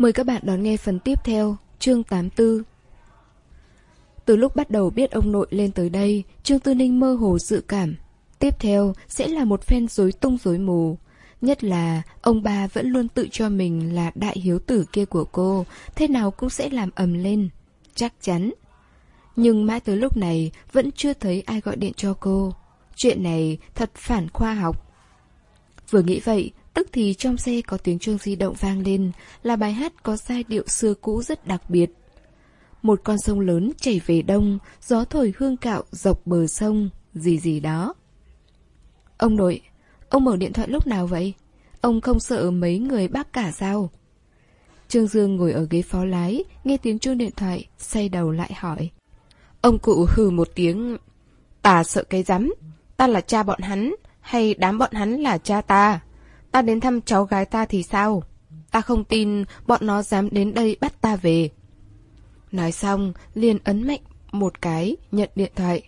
Mời các bạn đón nghe phần tiếp theo, chương 84. Từ lúc bắt đầu biết ông nội lên tới đây, Trương Tư Ninh mơ hồ dự cảm. Tiếp theo sẽ là một phen rối tung rối mù. Nhất là ông bà vẫn luôn tự cho mình là đại hiếu tử kia của cô, thế nào cũng sẽ làm ầm lên. Chắc chắn. Nhưng mãi tới lúc này vẫn chưa thấy ai gọi điện cho cô. Chuyện này thật phản khoa học. Vừa nghĩ vậy, tức thì trong xe có tiếng chuông di động vang lên, là bài hát có giai điệu xưa cũ rất đặc biệt. Một con sông lớn chảy về đông, gió thổi hương cạo dọc bờ sông, gì gì đó. Ông nội, ông mở điện thoại lúc nào vậy? Ông không sợ mấy người bác cả sao? Trương Dương ngồi ở ghế phó lái, nghe tiếng chuông điện thoại, xoay đầu lại hỏi. Ông cụ hừ một tiếng. Ta sợ cái rắm, ta là cha bọn hắn, hay đám bọn hắn là cha ta? Ta đến thăm cháu gái ta thì sao? Ta không tin bọn nó dám đến đây bắt ta về. Nói xong, liền ấn mạnh một cái, nhận điện thoại.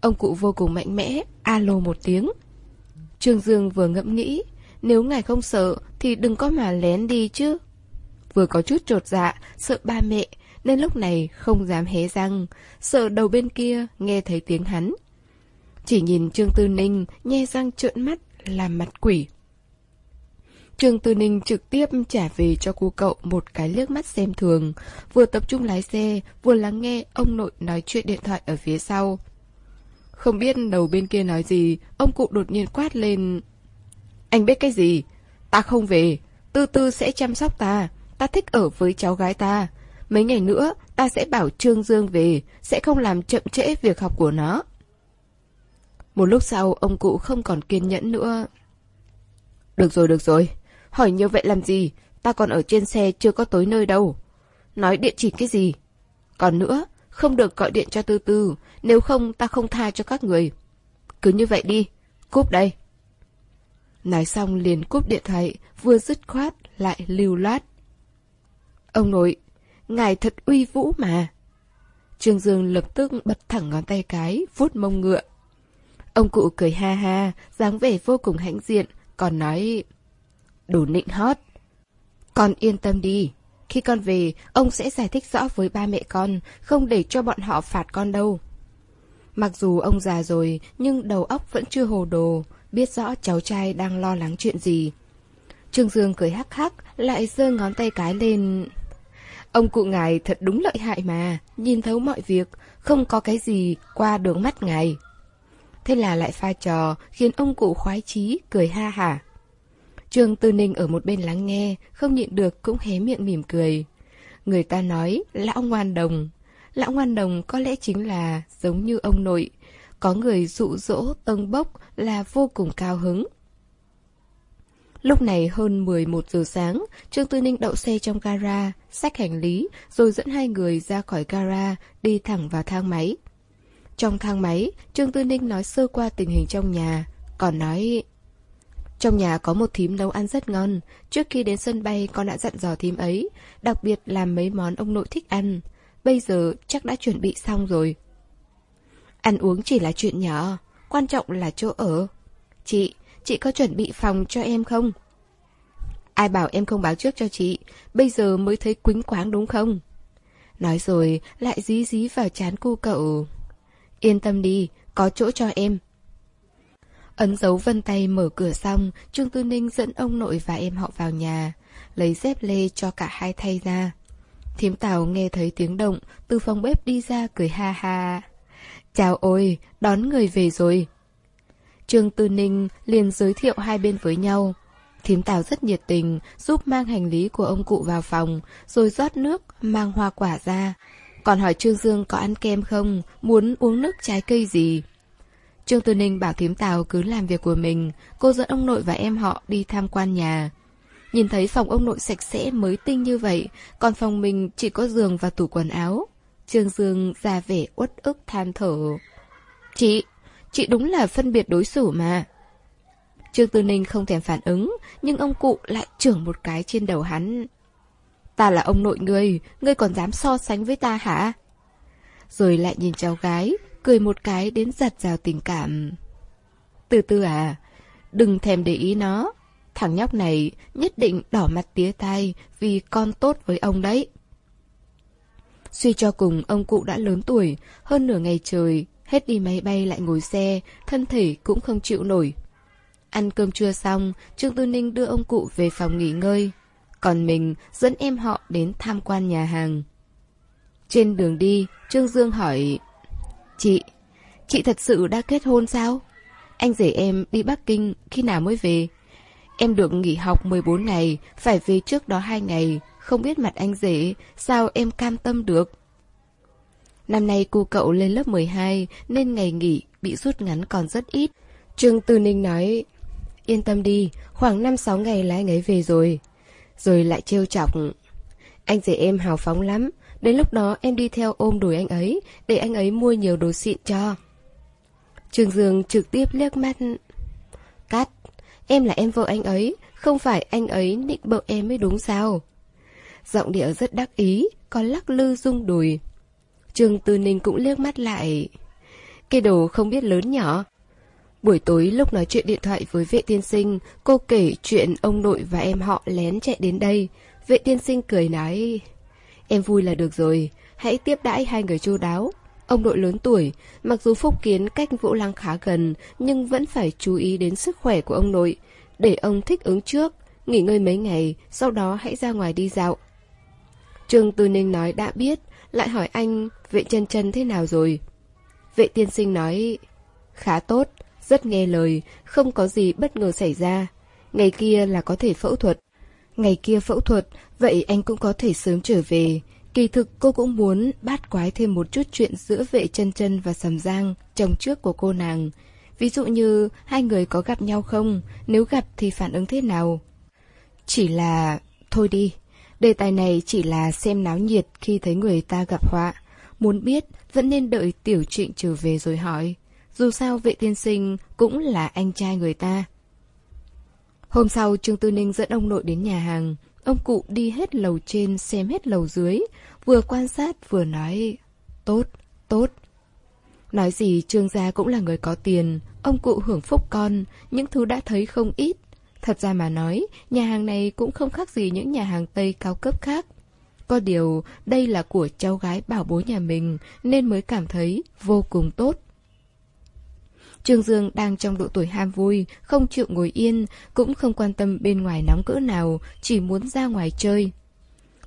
Ông cụ vô cùng mạnh mẽ, alo một tiếng. Trương Dương vừa ngẫm nghĩ, nếu ngài không sợ thì đừng có mà lén đi chứ. Vừa có chút trột dạ, sợ ba mẹ, nên lúc này không dám hé răng, sợ đầu bên kia nghe thấy tiếng hắn. Chỉ nhìn Trương Tư Ninh nhe răng trợn mắt, làm mặt quỷ. Trương Tư Ninh trực tiếp trả về cho cô cậu một cái liếc mắt xem thường, vừa tập trung lái xe, vừa lắng nghe ông nội nói chuyện điện thoại ở phía sau. Không biết đầu bên kia nói gì, ông cụ đột nhiên quát lên. Anh biết cái gì? Ta không về, tư tư sẽ chăm sóc ta, ta thích ở với cháu gái ta. Mấy ngày nữa, ta sẽ bảo Trương Dương về, sẽ không làm chậm trễ việc học của nó. Một lúc sau, ông cụ không còn kiên nhẫn nữa. Được rồi, được rồi. Hỏi như vậy làm gì? Ta còn ở trên xe chưa có tới nơi đâu. Nói địa chỉ cái gì? Còn nữa, không được gọi điện cho Tư Tư, nếu không ta không tha cho các người. Cứ như vậy đi, cúp đây. Nói xong liền cúp điện thoại, vừa dứt khoát, lại lưu loát. Ông nội, ngài thật uy vũ mà. Trương Dương lập tức bật thẳng ngón tay cái, vuốt mông ngựa. Ông cụ cười ha ha, dáng vẻ vô cùng hãnh diện, còn nói... Đủ nịnh hót. Con yên tâm đi, khi con về, ông sẽ giải thích rõ với ba mẹ con, không để cho bọn họ phạt con đâu. Mặc dù ông già rồi, nhưng đầu óc vẫn chưa hồ đồ, biết rõ cháu trai đang lo lắng chuyện gì. Trương Dương cười hắc hắc, lại giơ ngón tay cái lên... Ông cụ ngài thật đúng lợi hại mà, nhìn thấu mọi việc, không có cái gì qua đường mắt ngài. Thế là lại pha trò, khiến ông cụ khoái chí, cười ha hả. Trương Tư Ninh ở một bên lắng nghe, không nhịn được cũng hé miệng mỉm cười. Người ta nói, lão ngoan đồng. Lão ngoan đồng có lẽ chính là giống như ông nội. Có người dụ dỗ tâng bốc là vô cùng cao hứng. Lúc này hơn 11 giờ sáng, Trương Tư Ninh đậu xe trong gara, xách hành lý, rồi dẫn hai người ra khỏi gara, đi thẳng vào thang máy. Trong thang máy, Trương Tư Ninh nói sơ qua tình hình trong nhà, còn nói... Trong nhà có một thím nấu ăn rất ngon, trước khi đến sân bay con đã dặn dò thím ấy, đặc biệt làm mấy món ông nội thích ăn. Bây giờ chắc đã chuẩn bị xong rồi. Ăn uống chỉ là chuyện nhỏ, quan trọng là chỗ ở. Chị, chị có chuẩn bị phòng cho em không? Ai bảo em không báo trước cho chị, bây giờ mới thấy quính quáng đúng không? Nói rồi, lại dí dí vào chán cu cậu. Yên tâm đi, có chỗ cho em. Ấn dấu vân tay mở cửa xong, Trương Tư Ninh dẫn ông nội và em họ vào nhà, lấy dép lê cho cả hai thay ra. Thiếm Tào nghe thấy tiếng động, từ phòng bếp đi ra cười ha ha. Chào ôi, đón người về rồi. Trương Tư Ninh liền giới thiệu hai bên với nhau. Thím Tào rất nhiệt tình, giúp mang hành lý của ông cụ vào phòng, rồi rót nước, mang hoa quả ra. Còn hỏi Trương Dương có ăn kem không, muốn uống nước trái cây gì. Trương Tư Ninh bảo thím Tào cứ làm việc của mình, cô dẫn ông nội và em họ đi tham quan nhà. Nhìn thấy phòng ông nội sạch sẽ mới tinh như vậy, còn phòng mình chỉ có giường và tủ quần áo. Trương Dương ra vẻ uất ức than thở. Chị, chị đúng là phân biệt đối xử mà. Trương Tư Ninh không thèm phản ứng, nhưng ông cụ lại trưởng một cái trên đầu hắn. Ta là ông nội ngươi, ngươi còn dám so sánh với ta hả? Rồi lại nhìn cháu gái, cười một cái đến giặt rào tình cảm. Từ từ à, đừng thèm để ý nó. Thằng nhóc này nhất định đỏ mặt tía tai vì con tốt với ông đấy. Suy cho cùng ông cụ đã lớn tuổi, hơn nửa ngày trời, hết đi máy bay lại ngồi xe, thân thể cũng không chịu nổi. Ăn cơm trưa xong, Trương Tư Ninh đưa ông cụ về phòng nghỉ ngơi. Còn mình dẫn em họ đến tham quan nhà hàng. Trên đường đi, Trương Dương hỏi Chị, chị thật sự đã kết hôn sao? Anh rể em đi Bắc Kinh khi nào mới về? Em được nghỉ học 14 ngày, phải về trước đó 2 ngày, không biết mặt anh rể, sao em cam tâm được? Năm nay cô cậu lên lớp 12 nên ngày nghỉ bị rút ngắn còn rất ít. Trương Tư Ninh nói, yên tâm đi, khoảng 5-6 ngày là anh ấy về rồi. Rồi lại trêu chọc. Anh rể em hào phóng lắm, đến lúc đó em đi theo ôm đuổi anh ấy, để anh ấy mua nhiều đồ xịn cho. Trường Dương trực tiếp liếc mắt. Cắt, em là em vợ anh ấy, không phải anh ấy định bợ em mới đúng sao? Giọng điệu rất đắc ý, còn lắc lư rung đùi. Trường Tư Ninh cũng liếc mắt lại. Cái đồ không biết lớn nhỏ. Buổi tối lúc nói chuyện điện thoại với vệ tiên sinh, cô kể chuyện ông nội và em họ lén chạy đến đây. Vệ tiên sinh cười nói, em vui là được rồi, hãy tiếp đãi hai người chu đáo. Ông nội lớn tuổi, mặc dù phúc kiến cách Vũ Lăng khá gần, nhưng vẫn phải chú ý đến sức khỏe của ông nội, để ông thích ứng trước, nghỉ ngơi mấy ngày, sau đó hãy ra ngoài đi dạo. Trương Tư Ninh nói đã biết, lại hỏi anh vệ chân chân thế nào rồi. Vệ tiên sinh nói, khá tốt, rất nghe lời, không có gì bất ngờ xảy ra. Ngày kia là có thể phẫu thuật. Ngày kia phẫu thuật, vậy anh cũng có thể sớm trở về. Kỳ thực cô cũng muốn bát quái thêm một chút chuyện giữa vệ chân chân và sầm giang, chồng trước của cô nàng. Ví dụ như hai người có gặp nhau không, nếu gặp thì phản ứng thế nào. Chỉ là... thôi đi, đề tài này chỉ là xem náo nhiệt khi thấy người ta gặp họa. Muốn biết, vẫn nên đợi tiểu trịnh trở về rồi hỏi. Dù sao vệ tiên sinh cũng là anh trai người ta. Hôm sau, Trương Tư Ninh dẫn ông nội đến nhà hàng. Ông cụ đi hết lầu trên xem hết lầu dưới, vừa quan sát vừa nói Tốt, tốt. Nói gì Trương gia cũng là người có tiền, ông cụ hưởng phúc con, những thứ đã thấy không ít. Thật ra mà nói, nhà hàng này cũng không khác gì những nhà hàng Tây cao cấp khác. Có điều, đây là của cháu gái bảo bố nhà mình, nên mới cảm thấy vô cùng tốt. Trương Dương đang trong độ tuổi ham vui, không chịu ngồi yên, cũng không quan tâm bên ngoài nóng cỡ nào, chỉ muốn ra ngoài chơi.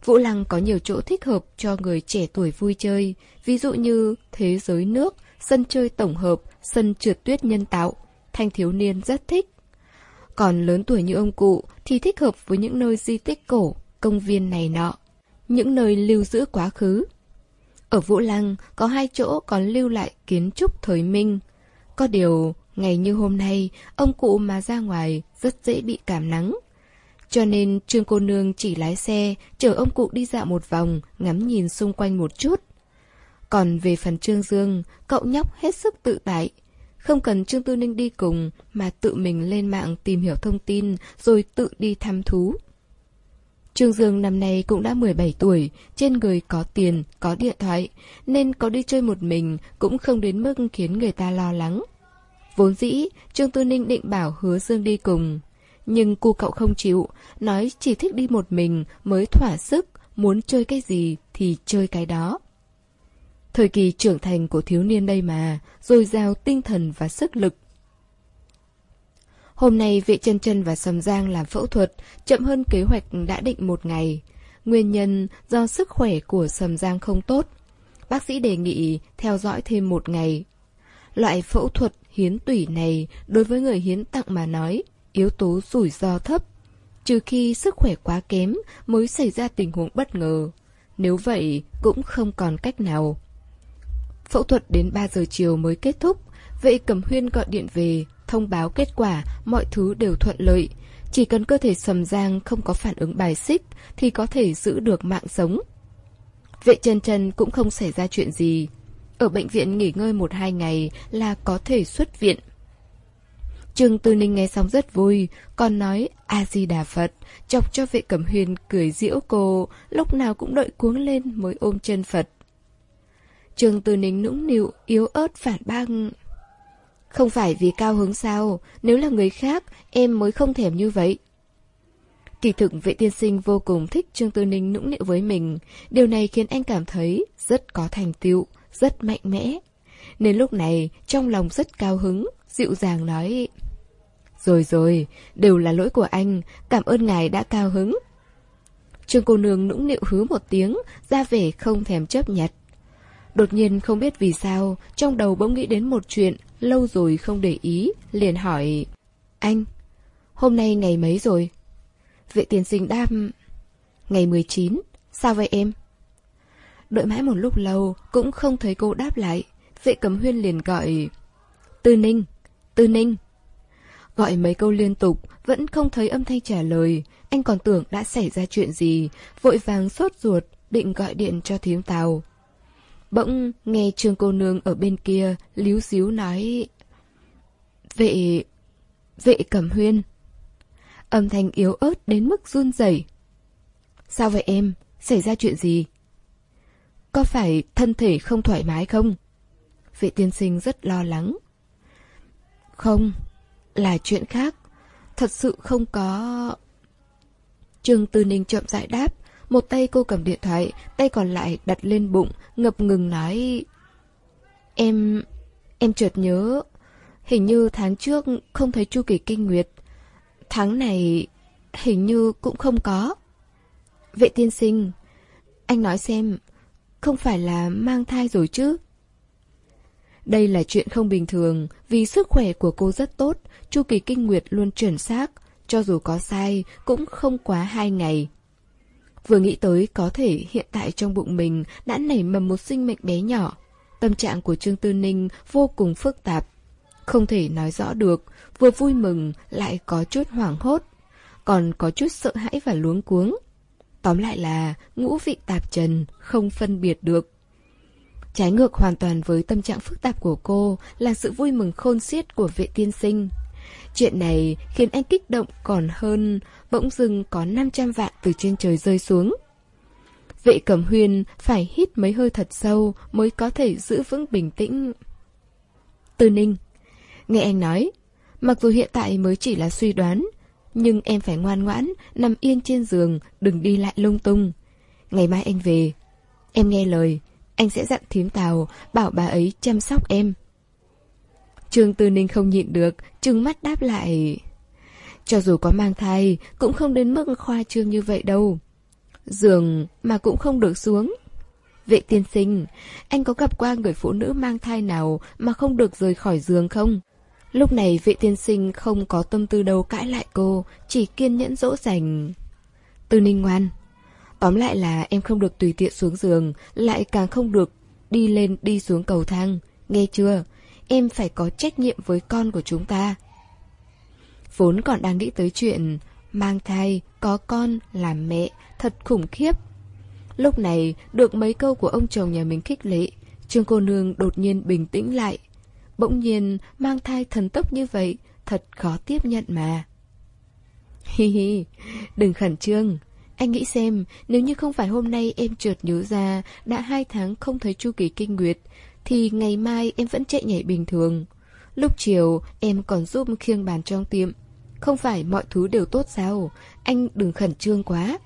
Vũ Lăng có nhiều chỗ thích hợp cho người trẻ tuổi vui chơi, ví dụ như thế giới nước, sân chơi tổng hợp, sân trượt tuyết nhân tạo. Thanh thiếu niên rất thích. Còn lớn tuổi như ông cụ thì thích hợp với những nơi di tích cổ, công viên này nọ, những nơi lưu giữ quá khứ. Ở Vũ Lăng có hai chỗ còn lưu lại kiến trúc thời Minh, có điều, ngày như hôm nay, ông cụ mà ra ngoài rất dễ bị cảm nắng. Cho nên Trương cô nương chỉ lái xe, chở ông cụ đi dạo một vòng, ngắm nhìn xung quanh một chút. Còn về phần Trương Dương, cậu nhóc hết sức tự tại. Không cần Trương Tư Ninh đi cùng, mà tự mình lên mạng tìm hiểu thông tin, rồi tự đi thăm thú. Trương Dương năm nay cũng đã 17 tuổi, trên người có tiền, có điện thoại, nên có đi chơi một mình cũng không đến mức khiến người ta lo lắng. Vốn dĩ, Trương Tư Ninh định bảo hứa Dương đi cùng. Nhưng cô cậu không chịu, nói chỉ thích đi một mình mới thỏa sức, muốn chơi cái gì thì chơi cái đó. Thời kỳ trưởng thành của thiếu niên đây mà, dồi dào tinh thần và sức lực, Hôm nay vệ chân chân và Sầm Giang làm phẫu thuật, chậm hơn kế hoạch đã định một ngày. Nguyên nhân do sức khỏe của Sầm Giang không tốt. Bác sĩ đề nghị theo dõi thêm một ngày. Loại phẫu thuật hiến tủy này đối với người hiến tặng mà nói, yếu tố rủi ro thấp. Trừ khi sức khỏe quá kém mới xảy ra tình huống bất ngờ. Nếu vậy cũng không còn cách nào. Phẫu thuật đến 3 giờ chiều mới kết thúc, vệ Cẩm Huyên gọi điện về, thông báo kết quả, mọi thứ đều thuận lợi. Chỉ cần cơ thể sầm giang không có phản ứng bài xích thì có thể giữ được mạng sống. Vệ chân chân cũng không xảy ra chuyện gì. Ở bệnh viện nghỉ ngơi một hai ngày là có thể xuất viện. Trương Tư Ninh nghe xong rất vui, còn nói A-di-đà Phật, chọc cho vệ cẩm huyền cười diễu cô, lúc nào cũng đợi cuống lên mới ôm chân Phật. Trương Tư Ninh nũng nịu, yếu ớt phản bác. Không phải vì cao hứng sao, nếu là người khác, em mới không thèm như vậy. Kỳ thực vệ tiên sinh vô cùng thích Trương Tư Ninh nũng nịu với mình. Điều này khiến anh cảm thấy rất có thành tựu, rất mạnh mẽ. Nên lúc này trong lòng rất cao hứng, dịu dàng nói Rồi rồi, đều là lỗi của anh, cảm ơn ngài đã cao hứng. Trương cô nương nũng nịu hứ một tiếng, ra vẻ không thèm chấp nhặt. Đột nhiên không biết vì sao, trong đầu bỗng nghĩ đến một chuyện, lâu rồi không để ý, liền hỏi Anh, hôm nay ngày mấy rồi? Vệ tiền sinh đáp Ngày 19, sao vậy em? Đợi mãi một lúc lâu Cũng không thấy cô đáp lại Vệ cầm huyên liền gọi Tư ninh, tư ninh Gọi mấy câu liên tục Vẫn không thấy âm thanh trả lời Anh còn tưởng đã xảy ra chuyện gì Vội vàng sốt ruột Định gọi điện cho thím tàu Bỗng nghe trương cô nương ở bên kia Líu xíu nói Vệ... Vệ cẩm huyên Âm thanh yếu ớt đến mức run rẩy. Sao vậy em? Xảy ra chuyện gì? Có phải thân thể không thoải mái không? Vệ tiên sinh rất lo lắng. Không, là chuyện khác. Thật sự không có... Trương Tư Ninh chậm rãi đáp. Một tay cô cầm điện thoại, tay còn lại đặt lên bụng, ngập ngừng nói... Em... em chợt nhớ... Hình như tháng trước không thấy chu kỳ kinh nguyệt. Tháng này hình như cũng không có. Vệ tiên sinh, anh nói xem, không phải là mang thai rồi chứ? Đây là chuyện không bình thường, vì sức khỏe của cô rất tốt, chu kỳ kinh nguyệt luôn chuẩn xác, cho dù có sai cũng không quá hai ngày. Vừa nghĩ tới có thể hiện tại trong bụng mình đã nảy mầm một sinh mệnh bé nhỏ. Tâm trạng của Trương Tư Ninh vô cùng phức tạp. Không thể nói rõ được, vừa vui mừng lại có chút hoảng hốt, còn có chút sợ hãi và luống cuống. Tóm lại là ngũ vị tạp trần, không phân biệt được. Trái ngược hoàn toàn với tâm trạng phức tạp của cô là sự vui mừng khôn xiết của vệ tiên sinh. Chuyện này khiến anh kích động còn hơn, bỗng dưng có 500 vạn từ trên trời rơi xuống. Vệ cẩm huyền phải hít mấy hơi thật sâu mới có thể giữ vững bình tĩnh. Từ ninh, nghe anh nói, mặc dù hiện tại mới chỉ là suy đoán, nhưng em phải ngoan ngoãn, nằm yên trên giường, đừng đi lại lung tung. Ngày mai anh về. Em nghe lời, anh sẽ dặn thím tàu, bảo bà ấy chăm sóc em. Trương Tư Ninh không nhịn được, trừng mắt đáp lại. Cho dù có mang thai, cũng không đến mức khoa trương như vậy đâu. Giường mà cũng không được xuống. Vệ tiên sinh, anh có gặp qua người phụ nữ mang thai nào mà không được rời khỏi giường không? Lúc này vệ tiên sinh không có tâm tư đâu cãi lại cô, chỉ kiên nhẫn dỗ dành. Tư ninh ngoan. Tóm lại là em không được tùy tiện xuống giường, lại càng không được đi lên đi xuống cầu thang. Nghe chưa? Em phải có trách nhiệm với con của chúng ta. Vốn còn đang nghĩ tới chuyện mang thai, có con, làm mẹ, thật khủng khiếp. Lúc này, được mấy câu của ông chồng nhà mình khích lệ, Trương cô nương đột nhiên bình tĩnh lại, Bỗng nhiên mang thai thần tốc như vậy Thật khó tiếp nhận mà. Hi hi Đừng khẩn trương. Anh nghĩ xem Nếu như không phải hôm nay em trượt nhớ ra Đã hai tháng không thấy chu kỳ kinh nguyệt Thì ngày mai em vẫn chạy nhảy bình thường. Lúc chiều em còn giúp khiêng bàn trong tiệm. Không phải mọi thứ đều tốt sao Anh đừng khẩn trương quá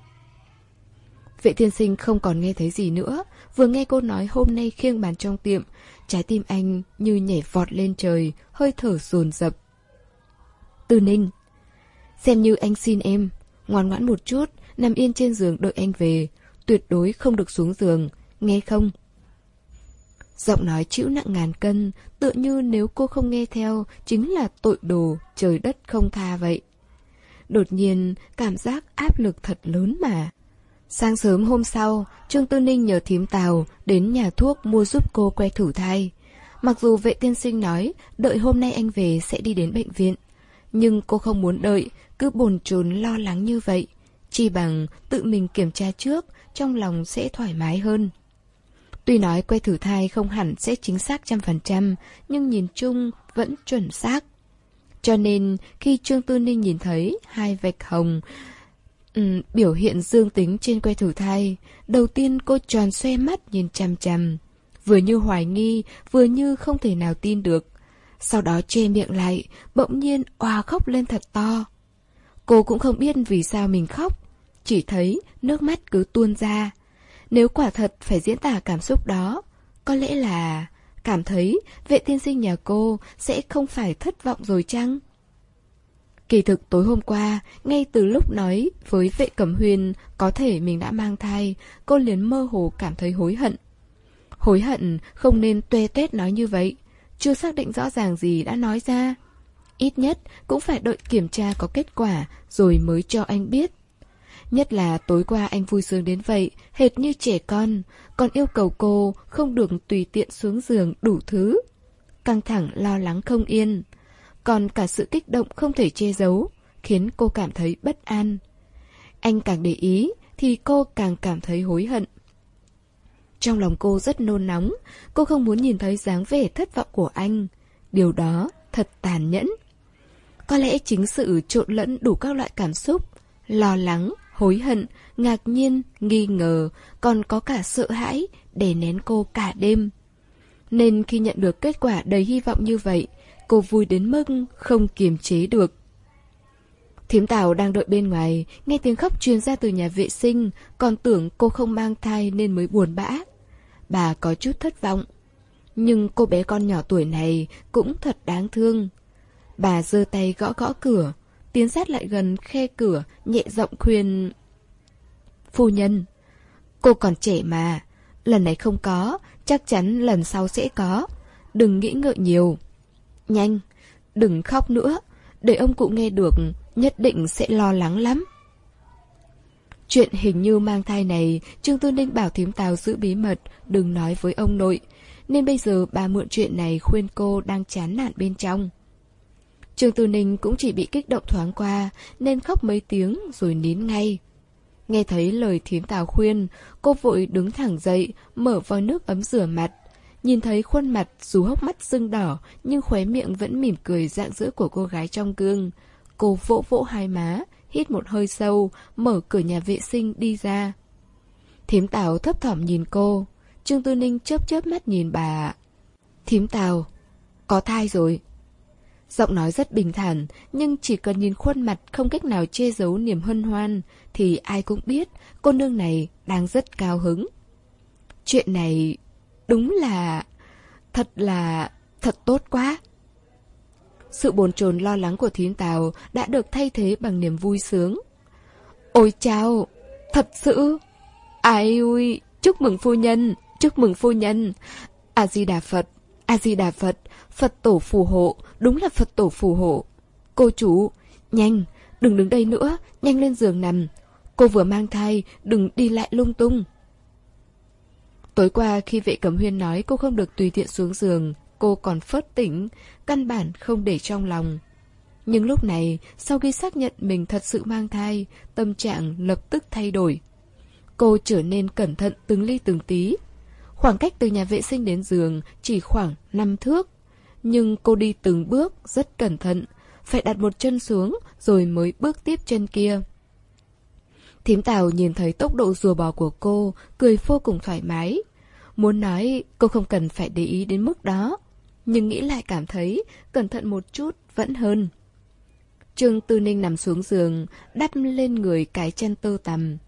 Vệ tiên sinh không còn nghe thấy gì nữa Vừa nghe cô nói hôm nay khiêng bàn trong tiệm Trái tim anh như nhảy vọt lên trời, hơi thở dồn dập. Tư Ninh Xem như anh xin em, ngoan ngoãn một chút, nằm yên trên giường đợi anh về, tuyệt đối không được xuống giường, nghe không? Giọng nói chịu nặng ngàn cân, tựa như nếu cô không nghe theo, chính là tội đồ, trời đất không tha vậy. Đột nhiên, cảm giác áp lực thật lớn mà. Sáng sớm hôm sau, Trương Tư Ninh nhờ thím Tào đến nhà thuốc mua giúp cô que thử thai. Mặc dù vệ tiên sinh nói đợi hôm nay anh về sẽ đi đến bệnh viện, nhưng cô không muốn đợi, cứ bồn chồn lo lắng như vậy. Chỉ bằng tự mình kiểm tra trước, trong lòng sẽ thoải mái hơn. Tuy nói que thử thai không hẳn sẽ chính xác trăm phần trăm, nhưng nhìn chung vẫn chuẩn xác. Cho nên khi Trương Tư Ninh nhìn thấy hai vạch hồng um, biểu hiện dương tính trên que thử thai, đầu tiên cô tròn xoe mắt nhìn chằm chằm. Vừa như hoài nghi, vừa như không thể nào tin được. Sau đó che miệng lại, bỗng nhiên òa khóc lên thật to. Cô cũng không biết vì sao mình khóc, chỉ thấy nước mắt cứ tuôn ra. Nếu quả thật phải diễn tả cảm xúc đó, có lẽ là cảm thấy vệ tiên sinh nhà cô sẽ không phải thất vọng rồi chăng? Kỳ thực tối hôm qua, ngay từ lúc nói với vệ cẩm huyền có thể mình đã mang thai, cô liền mơ hồ cảm thấy hối hận. Hối hận không nên tuê tuét nói như vậy, chưa xác định rõ ràng gì đã nói ra. Ít nhất cũng phải đợi kiểm tra có kết quả rồi mới cho anh biết. Nhất là tối qua anh vui sướng đến vậy, hệt như trẻ con, còn yêu cầu cô không được tùy tiện xuống giường đủ thứ. Căng thẳng lo lắng không yên, còn cả sự kích động không thể che giấu, khiến cô cảm thấy bất an. Anh càng để ý thì cô càng cảm thấy hối hận. Trong lòng cô rất nôn nóng, cô không muốn nhìn thấy dáng vẻ thất vọng của anh. Điều đó thật tàn nhẫn. Có lẽ chính sự trộn lẫn đủ các loại cảm xúc, lo lắng, hối hận, ngạc nhiên, nghi ngờ, còn có cả sợ hãi, để nén cô cả đêm. Nên khi nhận được kết quả đầy hy vọng như vậy, cô vui đến mức không kiềm chế được. Thiếm Tào đang đợi bên ngoài, nghe tiếng khóc truyền ra từ nhà vệ sinh, còn tưởng cô không mang thai nên mới buồn bã. Bà có chút thất vọng. Nhưng cô bé con nhỏ tuổi này cũng thật đáng thương. Bà giơ tay gõ gõ cửa, tiến sát lại gần khe cửa, nhẹ giọng khuyên... Phu nhân, cô còn trẻ mà, lần này không có, chắc chắn lần sau sẽ có. Đừng nghĩ ngợi nhiều. Nhanh, đừng khóc nữa, để ông cụ nghe được, nhất định sẽ lo lắng lắm. Chuyện hình như mang thai này, Trương Tư Ninh bảo thím Tào giữ bí mật, đừng nói với ông nội. Nên bây giờ bà mượn chuyện này khuyên cô đang chán nản bên trong. Trương Tư Ninh cũng chỉ bị kích động thoáng qua, nên khóc mấy tiếng rồi nín ngay. Nghe thấy lời thím Tào khuyên, cô vội đứng thẳng dậy, mở vòi nước ấm rửa mặt. Nhìn thấy khuôn mặt dù hốc mắt sưng đỏ nhưng khóe miệng vẫn mỉm cười dạng dỡ của cô gái trong gương. Cô vỗ vỗ hai má, hít một hơi sâu, mở cửa nhà vệ sinh đi ra. Thím Tào thấp thỏm nhìn cô. Trương Tư Ninh chớp chớp mắt nhìn bà. Thím Tào, có thai rồi. Giọng nói rất bình thản, nhưng chỉ cần nhìn khuôn mặt không cách nào che giấu niềm hân hoan, thì ai cũng biết cô nương này đang rất cao hứng. Chuyện này đúng là... thật là... thật tốt quá. Sự bồn chồn lo lắng của thím Tào đã được thay thế bằng niềm vui sướng. Ôi chao, thật sự... Ai ui, chúc mừng phu nhân, chúc mừng phu nhân. A-di-đà Phật, A-di-đà Phật, Phật tổ phù hộ, đúng là Phật tổ phù hộ. Cô chủ, nhanh, đừng đứng đây nữa, nhanh lên giường nằm. Cô vừa mang thai, đừng đi lại lung tung. Tối qua khi vệ cẩm huyên nói cô không được tùy tiện xuống giường, cô còn phớt tỉnh, căn bản không để trong lòng. Nhưng lúc này, sau khi xác nhận mình thật sự mang thai, tâm trạng lập tức thay đổi. Cô trở nên cẩn thận từng ly từng tí. Khoảng cách từ nhà vệ sinh đến giường chỉ khoảng 5 thước. Nhưng cô đi từng bước rất cẩn thận, phải đặt một chân xuống rồi mới bước tiếp chân kia. Thím Tào nhìn thấy tốc độ rùa bò của cô, cười vô cùng thoải mái. Muốn nói cô không cần phải để ý đến mức đó, nhưng nghĩ lại cảm thấy cẩn thận một chút vẫn hơn. Trương Tư Ninh nằm xuống giường, đắp lên người cái chân tơ tằm.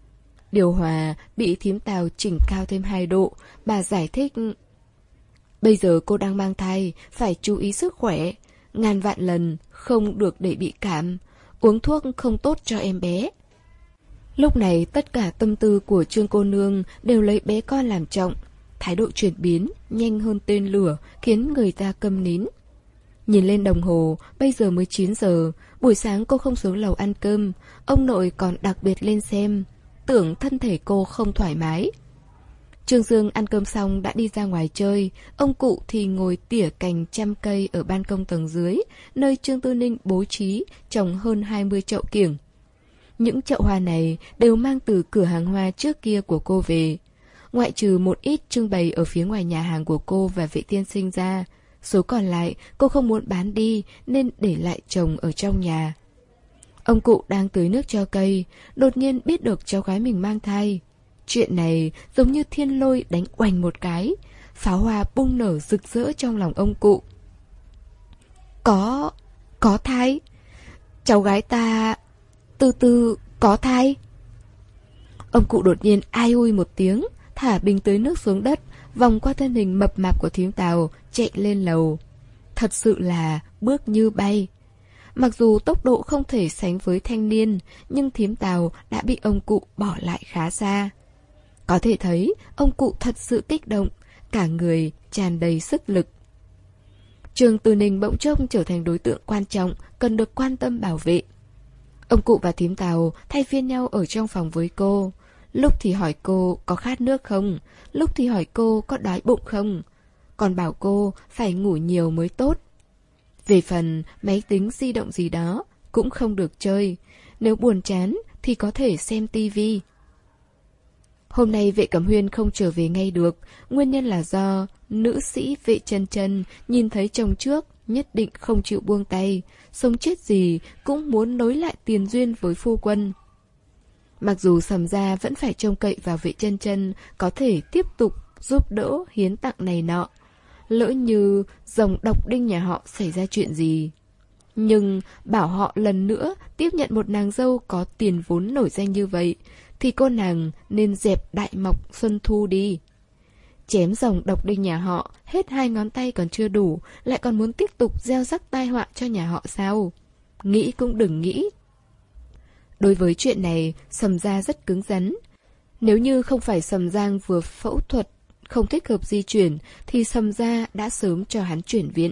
Điều hòa bị thím tào chỉnh cao thêm 2 độ, bà giải thích. Bây giờ cô đang mang thai, phải chú ý sức khỏe. Ngàn vạn lần không được để bị cảm, uống thuốc không tốt cho em bé. Lúc này tất cả tâm tư của Trương cô nương đều lấy bé con làm trọng, thái độ chuyển biến nhanh hơn tên lửa khiến người ta câm nín. Nhìn lên đồng hồ, bây giờ mới 9 giờ, buổi sáng cô không xuống lầu ăn cơm, ông nội còn đặc biệt lên xem, tưởng thân thể cô không thoải mái. Trương Dương ăn cơm xong đã đi ra ngoài chơi, ông cụ thì ngồi tỉa cành trăm cây ở ban công tầng dưới, nơi Trương Tư Ninh bố trí trồng hơn 20 chậu kiểng. Những chậu hoa này đều mang từ cửa hàng hoa trước kia của cô về. Ngoại trừ một ít trưng bày ở phía ngoài nhà hàng của cô và vị tiên sinh ra, số còn lại cô không muốn bán đi nên để lại trồng ở trong nhà. Ông cụ đang tưới nước cho cây, đột nhiên biết được cháu gái mình mang thai. Chuyện này giống như thiên lôi đánh oành một cái, pháo hoa bung nở rực rỡ trong lòng ông cụ. Có... có thai? Cháu gái ta... Từ từ có thai Ông cụ đột nhiên ai ui một tiếng Thả bình tưới nước xuống đất Vòng qua thân hình mập mạp của thiếu tàu Chạy lên lầu Thật sự là bước như bay Mặc dù tốc độ không thể sánh với thanh niên, Nhưng thím tàu đã bị ông cụ bỏ lại khá xa. Có thể thấy, ông cụ thật sự kích động, Cả người tràn đầy sức lực. Trường Từ Ninh bỗng trông trở thành đối tượng quan trọng, Cần được quan tâm bảo vệ. Ông cụ và thím tàu thay phiên nhau ở trong phòng với cô. Lúc thì hỏi cô có khát nước không? Lúc thì hỏi cô có đói bụng không? Còn bảo cô phải ngủ nhiều mới tốt. Về phần máy tính di động gì đó Cũng không được chơi. Nếu buồn chán thì có thể xem tivi Hôm nay vệ cẩm huyên không trở về ngay được. Nguyên nhân là do nữ sĩ vệ chân chân nhìn thấy chồng trước nhất định không chịu buông tay. Sống chết gì cũng muốn nối lại tiền duyên với phu quân. Mặc dù sầm gia vẫn phải trông cậy vào vệ chân chân có thể tiếp tục giúp đỡ hiến tặng này nọ. Lỡ như dòng độc đinh nhà họ xảy ra chuyện gì. Nhưng bảo họ lần nữa tiếp nhận một nàng dâu có tiền vốn nổi danh như vậy, thì cô nàng nên dẹp đại mọc xuân thu đi. Chém dòng độc đinh nhà họ, hết hai ngón tay còn chưa đủ, lại còn muốn tiếp tục gieo rắc tai họa cho nhà họ sao? Nghĩ cũng đừng nghĩ, Đối với chuyện này, Sầm Gia rất cứng rắn. Nếu như không phải Sầm Giang vừa phẫu thuật, không thích hợp di chuyển, thì Sầm Gia đã sớm cho hắn chuyển viện.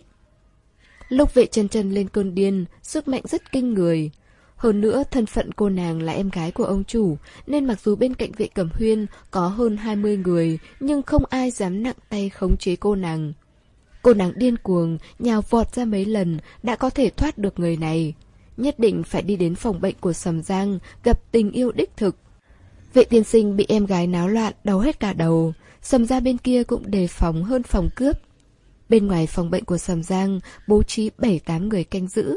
Lục vệ chân chân lên cơn điên, sức mạnh rất kinh người. Hơn nữa, thân phận cô nàng là em gái của ông chủ, nên mặc dù bên cạnh vệ cẩm huyên có hơn 20 người, nhưng không ai dám nặng tay khống chế cô nàng. Cô nàng điên cuồng, nhào vọt ra mấy lần, đã có thể thoát được người này nhất định phải đi đến phòng bệnh của Sầm Giang, gặp tình yêu đích thực. Vệ tiên sinh bị em gái náo loạn, đau hết cả đầu. Sầm ra bên kia cũng đề phòng hơn phòng cướp. Bên ngoài phòng bệnh của Sầm Giang bố trí 7-8 người canh giữ.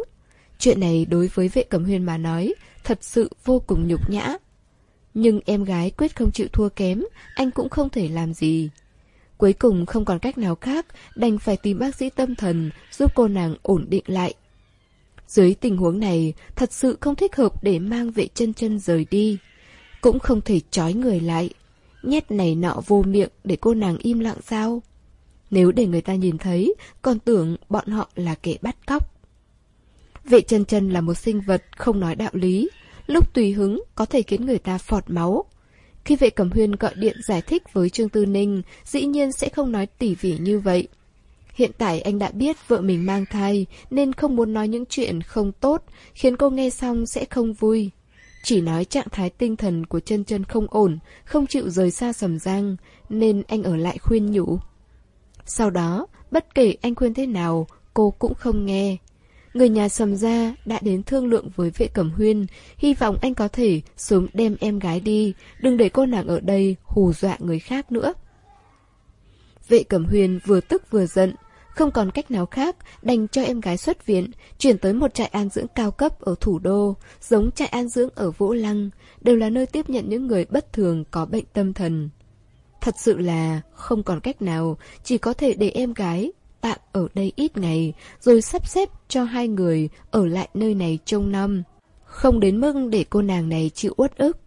Chuyện này đối với vệ cẩm huyên mà nói, thật sự vô cùng nhục nhã. Nhưng em gái quyết không chịu thua kém, anh cũng không thể làm gì. Cuối cùng không còn cách nào khác, đành phải tìm bác sĩ tâm thần giúp cô nàng ổn định lại. Dưới tình huống này, thật sự không thích hợp để mang vệ chân chân rời đi. Cũng không thể trói người lại. Nhét này nọ vô miệng để cô nàng im lặng sao? Nếu để người ta nhìn thấy, còn tưởng bọn họ là kẻ bắt cóc. Vệ chân chân là một sinh vật không nói đạo lý. Lúc tùy hứng có thể khiến người ta phọt máu. Khi vệ cẩm huyên gọi điện giải thích với Trương Tư Ninh, dĩ nhiên sẽ không nói tỉ vỉ như vậy. Hiện tại anh đã biết vợ mình mang thai nên không muốn nói những chuyện không tốt, khiến cô nghe xong sẽ không vui. Chỉ nói trạng thái tinh thần của chân chân không ổn, không chịu rời xa sầm giang, nên anh ở lại khuyên nhủ. Sau đó, bất kể anh khuyên thế nào, cô cũng không nghe. Người nhà sầm gia đã đến thương lượng với vệ cẩm huyên, hy vọng anh có thể sớm đem em gái đi, đừng để cô nàng ở đây hù dọa người khác nữa. Vệ cẩm huyên vừa tức vừa giận, không còn cách nào khác, đành cho em gái xuất viện, chuyển tới một trại an dưỡng cao cấp ở thủ đô, giống trại an dưỡng ở Vũ Lăng, đều là nơi tiếp nhận những người bất thường có bệnh tâm thần. Thật sự là không còn cách nào, chỉ có thể để em gái tạm ở đây ít ngày, rồi sắp xếp cho hai người ở lại nơi này trông năm. Không đến mức để cô nàng này chịu uất ức.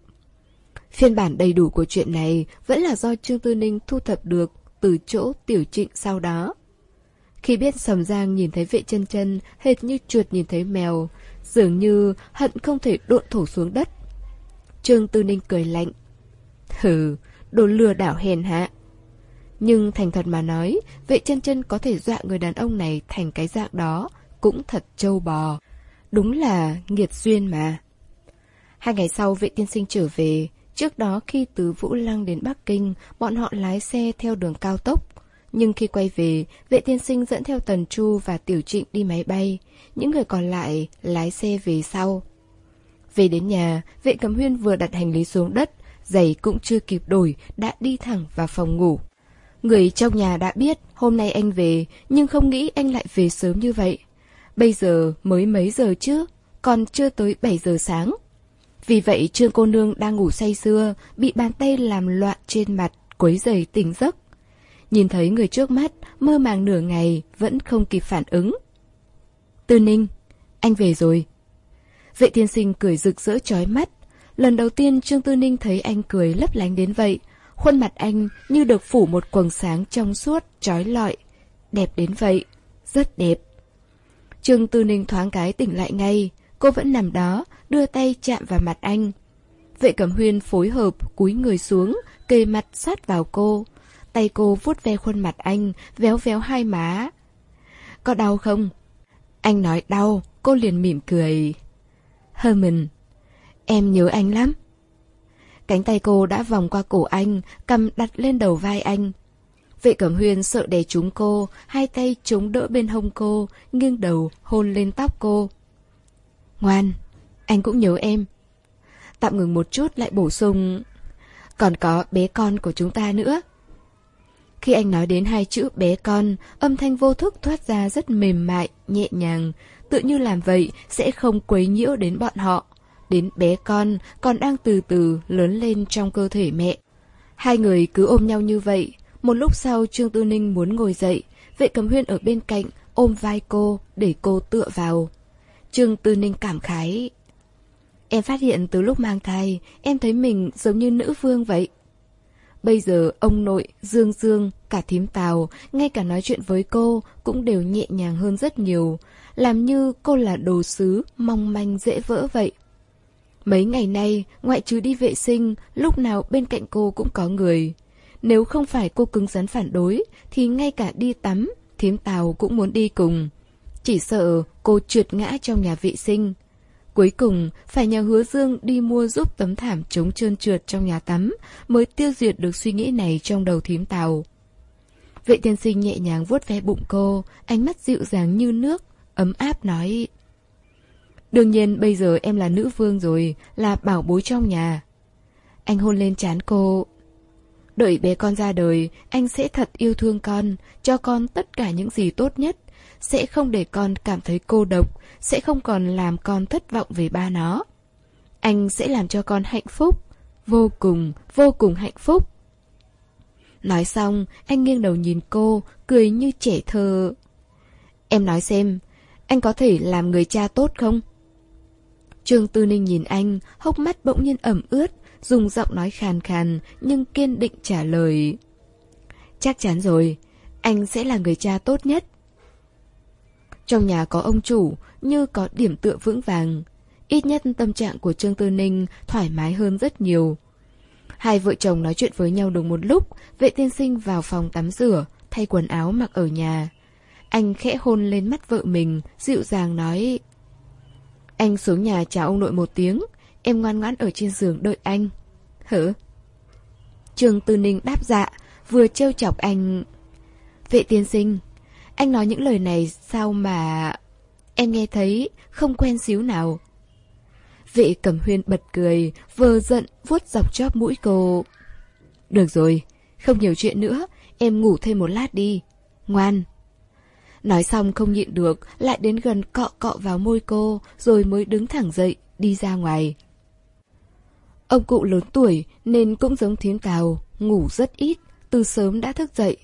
Phiên bản đầy đủ của chuyện này vẫn là do Trương Tư Ninh thu thập được từ chỗ tiểu trịnh sau đó. Khi biết Sầm Giang nhìn thấy vệ chân chân hệt như chuột nhìn thấy mèo, dường như hận không thể độn thổ xuống đất. Trương Tư Ninh cười lạnh. Hừ, đồ lừa đảo hèn hạ. Nhưng thành thật mà nói, vệ chân chân có thể dọa người đàn ông này thành cái dạng đó, cũng thật trâu bò. Đúng là nghiệt duyên mà. Hai ngày sau vệ tiên sinh trở về, trước đó khi từ Vũ Lăng đến Bắc Kinh, bọn họ lái xe theo đường cao tốc, nhưng khi quay về, vệ tiên sinh dẫn theo Tần Chu và Tiểu Trịnh đi máy bay, những người còn lại lái xe về sau. Về đến nhà, vệ cầm huyên vừa đặt hành lý xuống đất, giày cũng chưa kịp đổi, đã đi thẳng vào phòng ngủ. Người trong nhà đã biết hôm nay anh về, nhưng không nghĩ anh lại về sớm như vậy. Bây giờ mới mấy giờ chứ, còn chưa tới 7 giờ sáng. Vì vậy Trương cô nương đang ngủ say sưa, bị bàn tay làm loạn trên mặt, quấy giày tỉnh giấc. Nhìn thấy người trước mắt, mơ màng nửa ngày, vẫn không kịp phản ứng. Tư Ninh, anh về rồi. Vệ tiên sinh cười rực rỡ chói mắt. Lần đầu tiên Trương Tư Ninh thấy anh cười lấp lánh đến vậy. Khuôn mặt anh như được phủ một quầng sáng trong suốt, trói lọi. Đẹp đến vậy. Rất đẹp. Trương Tư Ninh thoáng cái tỉnh lại ngay. Cô vẫn nằm đó, đưa tay chạm vào mặt anh. Vệ Cẩm Huyên phối hợp, cúi người xuống, kề mặt sát vào cô. Tay cô vuốt ve khuôn mặt anh, véo véo hai má. Có đau không? Anh nói đau, cô liền mỉm cười. Herman, em nhớ anh lắm. Cánh tay cô đã vòng qua cổ anh, cầm đặt lên đầu vai anh. Vệ Cẩm Huyên sợ đè trúng cô, hai tay chống đỡ bên hông cô, nghiêng đầu hôn lên tóc cô. Ngoan, anh cũng nhớ em. Tạm ngừng một chút lại bổ sung Còn có bé con của chúng ta nữa khi anh nói đến hai chữ bé con Âm thanh vô thức thoát ra rất mềm mại, nhẹ nhàng. Tự như làm vậy sẽ không quấy nhiễu đến bọn họ. Đến bé con còn đang từ từ lớn lên trong cơ thể mẹ. Hai người cứ ôm nhau như vậy. Một lúc sau Trương Tư Ninh muốn ngồi dậy. Vệ cầm huyên ở bên cạnh ôm vai cô để cô tựa vào. Trương Tư Ninh cảm khái. Em phát hiện từ lúc mang thai, em thấy mình giống như nữ vương vậy. Bây giờ ông nội, Dương Dương, cả thím Tào, ngay cả nói chuyện với cô cũng đều nhẹ nhàng hơn rất nhiều, làm như cô là đồ sứ, mong manh dễ vỡ vậy. Mấy ngày nay, ngoại trừ đi vệ sinh, lúc nào bên cạnh cô cũng có người. Nếu không phải cô cứng rắn phản đối, thì ngay cả đi tắm, thím Tào cũng muốn đi cùng. Chỉ sợ cô trượt ngã trong nhà vệ sinh. Cuối cùng, phải nhờ hứa dương đi mua giúp tấm thảm chống trơn trượt trong nhà tắm, mới tiêu diệt được suy nghĩ này trong đầu thím tàu. Vệ tiên sinh nhẹ nhàng vuốt ve bụng cô, ánh mắt dịu dàng như nước, ấm áp nói. Đương nhiên bây giờ em là nữ vương rồi, là bảo bối trong nhà. Anh hôn lên trán cô. Đợi bé con ra đời, anh sẽ thật yêu thương con, cho con tất cả những gì tốt nhất sẽ không để con cảm thấy cô độc, sẽ không còn làm con thất vọng về ba nó. Anh sẽ làm cho con hạnh phúc, vô cùng, vô cùng hạnh phúc. Nói xong, anh nghiêng đầu nhìn cô, cười như trẻ thơ. Em nói xem, anh có thể làm người cha tốt không? Trương Tư Ninh nhìn anh, hốc mắt bỗng nhiên ẩm ướt, dùng giọng nói khàn khàn nhưng kiên định trả lời. Chắc chắn rồi, anh sẽ là người cha tốt nhất. Trong nhà có ông chủ, như có điểm tựa vững vàng. Ít nhất tâm trạng của Trương Tư Ninh thoải mái hơn rất nhiều. Hai vợ chồng nói chuyện với nhau được một lúc, vệ tiên sinh vào phòng tắm rửa, thay quần áo mặc ở nhà. Anh khẽ hôn lên mắt vợ mình, dịu dàng nói Anh xuống nhà chào ông nội một tiếng, em ngoan ngoãn ở trên giường đợi anh. Hử? Trương Tư Ninh đáp dạ, vừa trêu chọc anh... Vệ tiên sinh, anh nói những lời này sao mà... Em nghe thấy không quen xíu nào. Vệ cẩm huyên bật cười, vờ giận vuốt dọc chóp mũi cô. Được rồi, không nhiều chuyện nữa, em ngủ thêm một lát đi. Ngoan. Nói xong không nhịn được, lại đến gần cọ cọ vào môi cô, rồi mới đứng thẳng dậy, đi ra ngoài. Ông cụ lớn tuổi nên cũng giống thiến tàu, ngủ rất ít, từ sớm đã thức dậy.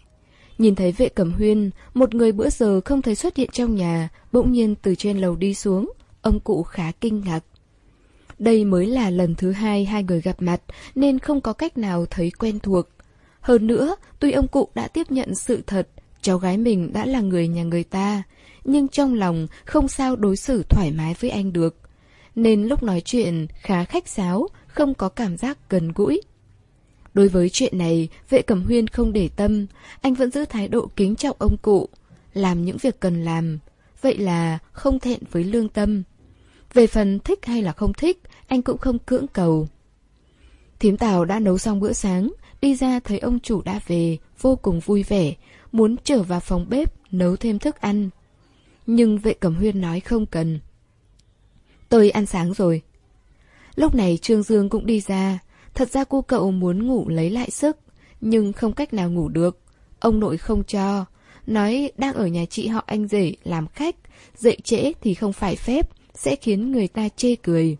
Nhìn thấy vệ cẩm huyên, một người bữa giờ không thấy xuất hiện trong nhà, bỗng nhiên từ trên lầu đi xuống, ông cụ khá kinh ngạc. Đây mới là lần thứ hai hai người gặp mặt nên không có cách nào thấy quen thuộc. Hơn nữa, tuy ông cụ đã tiếp nhận sự thật, cháu gái mình đã là người nhà người ta, nhưng trong lòng không sao đối xử thoải mái với anh được. Nên lúc nói chuyện khá khách sáo, không có cảm giác gần gũi. Đối với chuyện này, vệ cẩm huyên không để tâm, anh vẫn giữ thái độ kính trọng ông cụ, làm những việc cần làm. Vậy là không thẹn với lương tâm. Về phần thích hay là không thích, anh cũng không cưỡng cầu. Thím Tào đã nấu xong bữa sáng, đi ra thấy ông chủ đã về, vô cùng vui vẻ, muốn trở vào phòng bếp, nấu thêm thức ăn. Nhưng vệ cẩm huyên nói không cần. Tôi ăn sáng rồi. Lúc này Trương Dương cũng đi ra, Thật ra cô cậu muốn ngủ lấy lại sức, nhưng không cách nào ngủ được. Ông nội không cho, nói đang ở nhà chị họ anh rể làm khách, dậy trễ thì không phải phép, sẽ khiến người ta chê cười.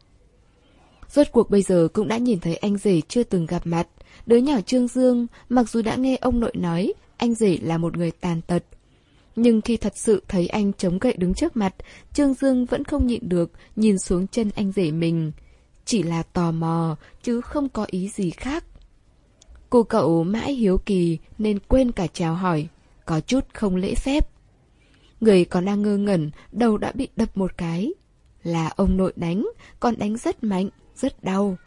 Rốt cuộc bây giờ cũng đã nhìn thấy anh rể chưa từng gặp mặt, đứa nhỏ Trương Dương, mặc dù đã nghe ông nội nói, anh rể là một người tàn tật. Nhưng khi thật sự thấy anh chống gậy đứng trước mặt, Trương Dương vẫn không nhịn được, nhìn xuống chân anh rể mình. Chỉ là tò mò, chứ không có ý gì khác. Cô cậu mãi hiếu kỳ nên quên cả chào hỏi, có chút không lễ phép. Người còn đang ngơ ngẩn, đầu đã bị đập một cái. Là ông nội đánh, còn đánh rất mạnh, rất đau.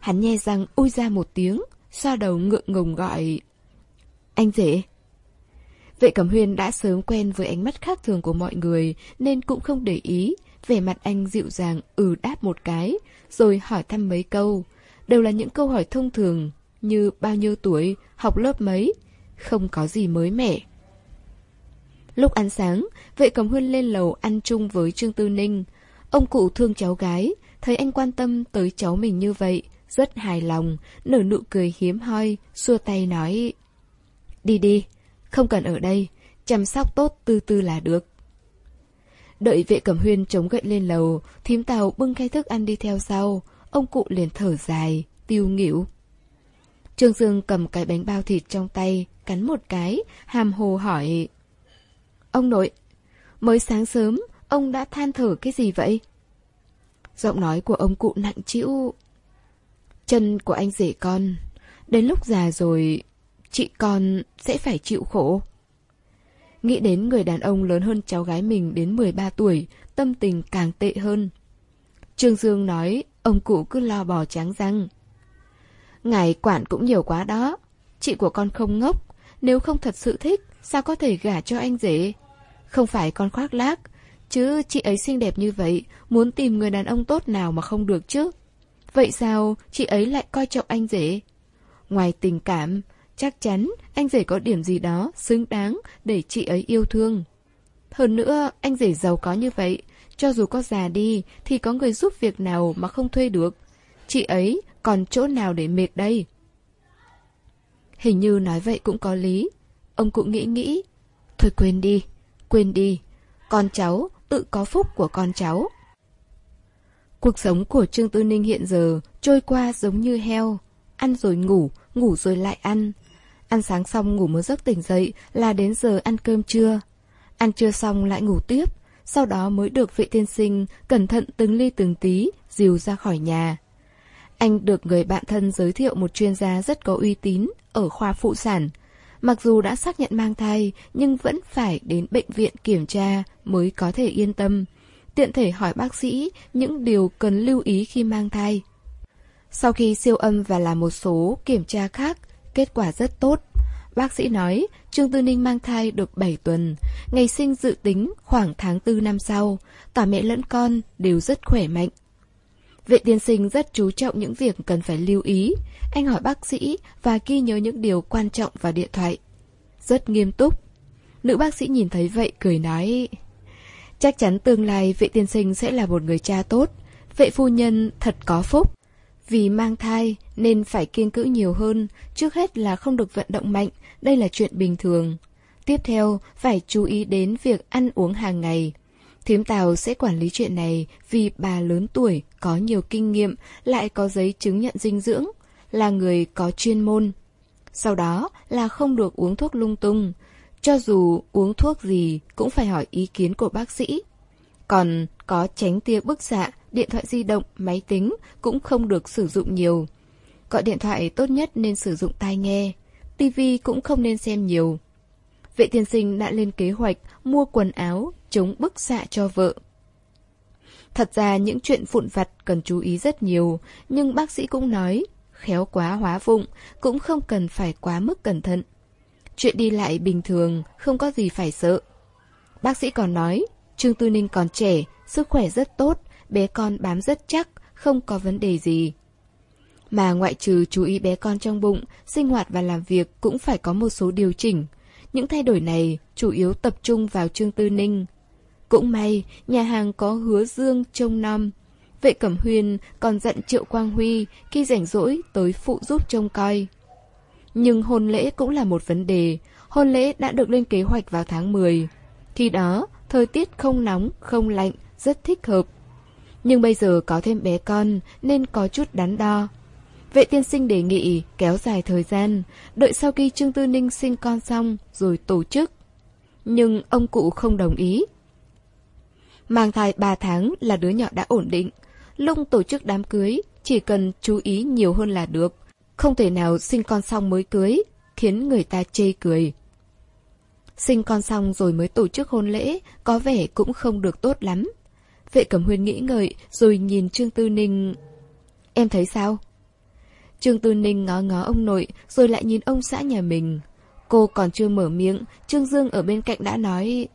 Hắn nghe rằng ui ra một tiếng, xoa đầu ngượng ngùng gọi. Anh rể. Vệ Cẩm Huyên đã sớm quen với ánh mắt khác thường của mọi người nên cũng không để ý. Vẻ mặt anh dịu dàng ừ đáp một cái, rồi hỏi thăm mấy câu. Đều là những câu hỏi thông thường như bao nhiêu tuổi, học lớp mấy. Không có gì mới mẻ. Lúc ăn sáng, vệ cầm Huyên lên lầu ăn chung với Trương Tư Ninh. Ông cụ thương cháu gái, thấy anh quan tâm tới cháu mình như vậy, rất hài lòng, nở nụ cười hiếm hoi, xua tay nói Đi đi, không cần ở đây, chăm sóc tốt từ từ là được. Đợi vệ cẩm huyên chống gậy lên lầu, thím tàu bưng khay thức ăn đi theo sau, ông cụ liền thở dài, tiêu nghỉu. Trương Dương cầm cái bánh bao thịt trong tay, cắn một cái, hàm hồ hỏi. Ông nội, mới sáng sớm, ông đã than thở cái gì vậy? Giọng nói của ông cụ nặng chịu Chân của anh rể con, đến lúc già rồi, chị con sẽ phải chịu khổ. Nghĩ đến người đàn ông lớn hơn cháu gái mình đến 13 tuổi, tâm tình càng tệ hơn. Trương Dương nói, ông cụ cứ lo bò trắng răng. Ngài quản cũng nhiều quá đó. Chị của con không ngốc, nếu không thật sự thích, sao có thể gả cho anh rể? Không phải con khoác lác, chứ chị ấy xinh đẹp như vậy, muốn tìm người đàn ông tốt nào mà không được chứ? Vậy sao chị ấy lại coi trọng anh rể? Ngoài tình cảm, chắc chắn anh rể có điểm gì đó xứng đáng để chị ấy yêu thương. Hơn nữa, anh rể giàu có như vậy, cho dù có già đi thì có người giúp việc nào mà không thuê được. Chị ấy còn chỗ nào để mệt đây? Hình như nói vậy cũng có lý. Ông cũng nghĩ nghĩ. Thôi quên đi, quên đi. Con cháu tự có phúc của con cháu. Cuộc sống của Trương Tư Ninh hiện giờ trôi qua giống như heo. Ăn rồi ngủ, ngủ rồi lại ăn. Ăn sáng xong ngủ một giấc tỉnh dậy là đến giờ ăn cơm trưa. Ăn trưa xong lại ngủ tiếp, sau đó mới được vệ tiên sinh cẩn thận từng ly từng tí dìu ra khỏi nhà. Anh được người bạn thân giới thiệu một chuyên gia rất có uy tín ở khoa phụ sản. Mặc dù đã xác nhận mang thai, nhưng vẫn phải đến bệnh viện kiểm tra mới có thể yên tâm. Tiện thể hỏi bác sĩ những điều cần lưu ý khi mang thai. Sau khi siêu âm và làm một số kiểm tra khác, kết quả rất tốt. Bác sĩ nói Trương Tư Ninh mang thai được 7 tuần, ngày sinh dự tính khoảng tháng 4 năm sau, cả mẹ lẫn con đều rất khỏe mạnh. Vệ tiên sinh rất chú trọng những việc cần phải lưu ý. Anh hỏi bác sĩ và ghi nhớ những điều quan trọng vào điện thoại. Rất nghiêm túc. Nữ bác sĩ nhìn thấy vậy cười nói Chắc chắn tương lai vệ tiên sinh sẽ là một người cha tốt. Vệ phu nhân thật có phúc. Vì mang thai nên phải kiên cữ nhiều hơn, trước hết là không được vận động mạnh, đây là chuyện bình thường. Tiếp theo, phải chú ý đến việc ăn uống hàng ngày. Thím Tào sẽ quản lý chuyện này vì bà lớn tuổi, có nhiều kinh nghiệm, lại có giấy chứng nhận dinh dưỡng, là người có chuyên môn. Sau đó là không được uống thuốc lung tung, cho dù uống thuốc gì cũng phải hỏi ý kiến của bác sĩ. Còn có tránh tia bức xạ, điện thoại di động, máy tính cũng không được sử dụng nhiều. Gọi điện thoại tốt nhất nên sử dụng tai nghe, tivi cũng không nên xem nhiều. Vệ tiên sinh đã lên kế hoạch mua quần áo chống bức xạ cho vợ. Thật ra những chuyện vụn vặt cần chú ý rất nhiều, nhưng bác sĩ cũng nói, khéo quá hóa vụng, cũng không cần phải quá mức cẩn thận. Chuyện đi lại bình thường, không có gì phải sợ. Bác sĩ còn nói, Trương Tư Ninh còn trẻ, sức khỏe rất tốt, bé con bám rất chắc, không có vấn đề gì. Mà ngoại trừ chú ý bé con trong bụng, sinh hoạt và làm việc cũng phải có một số điều chỉnh. Những thay đổi này chủ yếu tập trung vào Trương Tư Ninh. Cũng may, nhà hàng có hứa dương trông nom. Vệ Cẩm Huyên còn dặn Triệu Quang Huy khi rảnh rỗi tới phụ giúp trông coi. Nhưng hôn lễ cũng là một vấn đề. Hôn lễ đã được lên kế hoạch vào tháng 10. Khi đó, thời tiết không nóng, không lạnh, rất thích hợp. Nhưng bây giờ có thêm bé con nên có chút đắn đo. Vệ tiên sinh đề nghị kéo dài thời gian, đợi sau khi Trương Tư Ninh sinh con xong rồi tổ chức. nhưng ông cụ không đồng ý. Mang thai 3 tháng là đứa nhỏ đã ổn định. Lung tổ chức đám cưới, chỉ cần chú ý nhiều hơn là được. Không thể nào sinh con xong mới cưới, khiến người ta chê cười. Sinh con xong rồi mới tổ chức hôn lễ, có vẻ cũng không được tốt lắm. Vệ Cẩm Huyên nghĩ ngợi, rồi nhìn Trương Tư Ninh... Em thấy sao? Trương Tư Ninh ngó ngó ông nội, rồi lại nhìn ông xã nhà mình. Cô còn chưa mở miệng, Trương Dương ở bên cạnh đã nói...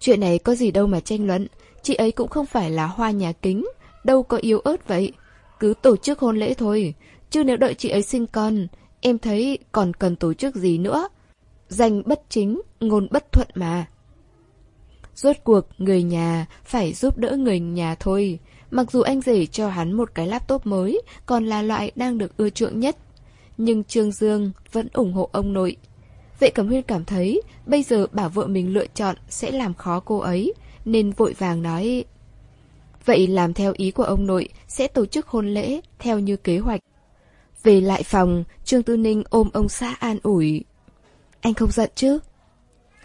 Chuyện này có gì đâu mà tranh luận, chị ấy cũng không phải là hoa nhà kính, đâu có yếu ớt vậy. Cứ tổ chức hôn lễ thôi, chứ nếu đợi chị ấy sinh con, em thấy còn cần tổ chức gì nữa. Danh bất chính, ngôn bất thuận mà. Rốt cuộc, người nhà phải giúp đỡ người nhà thôi. Mặc dù anh rể cho hắn một cái laptop mới, còn là loại đang được ưa chuộng nhất. Nhưng Trương Dương vẫn ủng hộ ông nội. Vệ Cẩm Huyên cảm thấy bây giờ bảo vợ mình lựa chọn sẽ làm khó cô ấy, nên vội vàng nói Vậy làm theo ý của ông nội sẽ tổ chức hôn lễ theo như kế hoạch. Về lại phòng, Trương Tư Ninh ôm ông xã an ủi. Anh không giận chứ?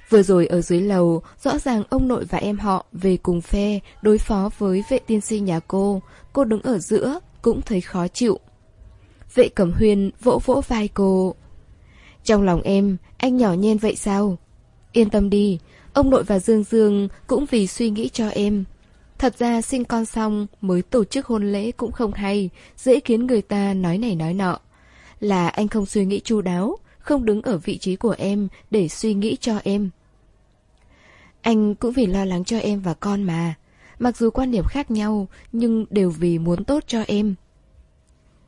Vừa rồi ở dưới lầu, rõ ràng ông nội và em họ về cùng phe đối phó với vệ tiên sinh nhà cô. Cô đứng ở giữa, cũng thấy khó chịu. Vệ Cẩm Huyên vỗ vỗ vai cô. Trong lòng em, anh nhỏ nhen vậy sao? Yên tâm đi, ông nội và Dương Dương cũng vì suy nghĩ cho em. Thật ra sinh con xong mới tổ chức hôn lễ cũng không hay, dễ khiến người ta nói này nói nọ. Là anh không suy nghĩ chu đáo, không đứng ở vị trí của em để suy nghĩ cho em. Anh cũng vì lo lắng cho em và con mà. Mặc dù quan điểm khác nhau, nhưng đều vì muốn tốt cho em.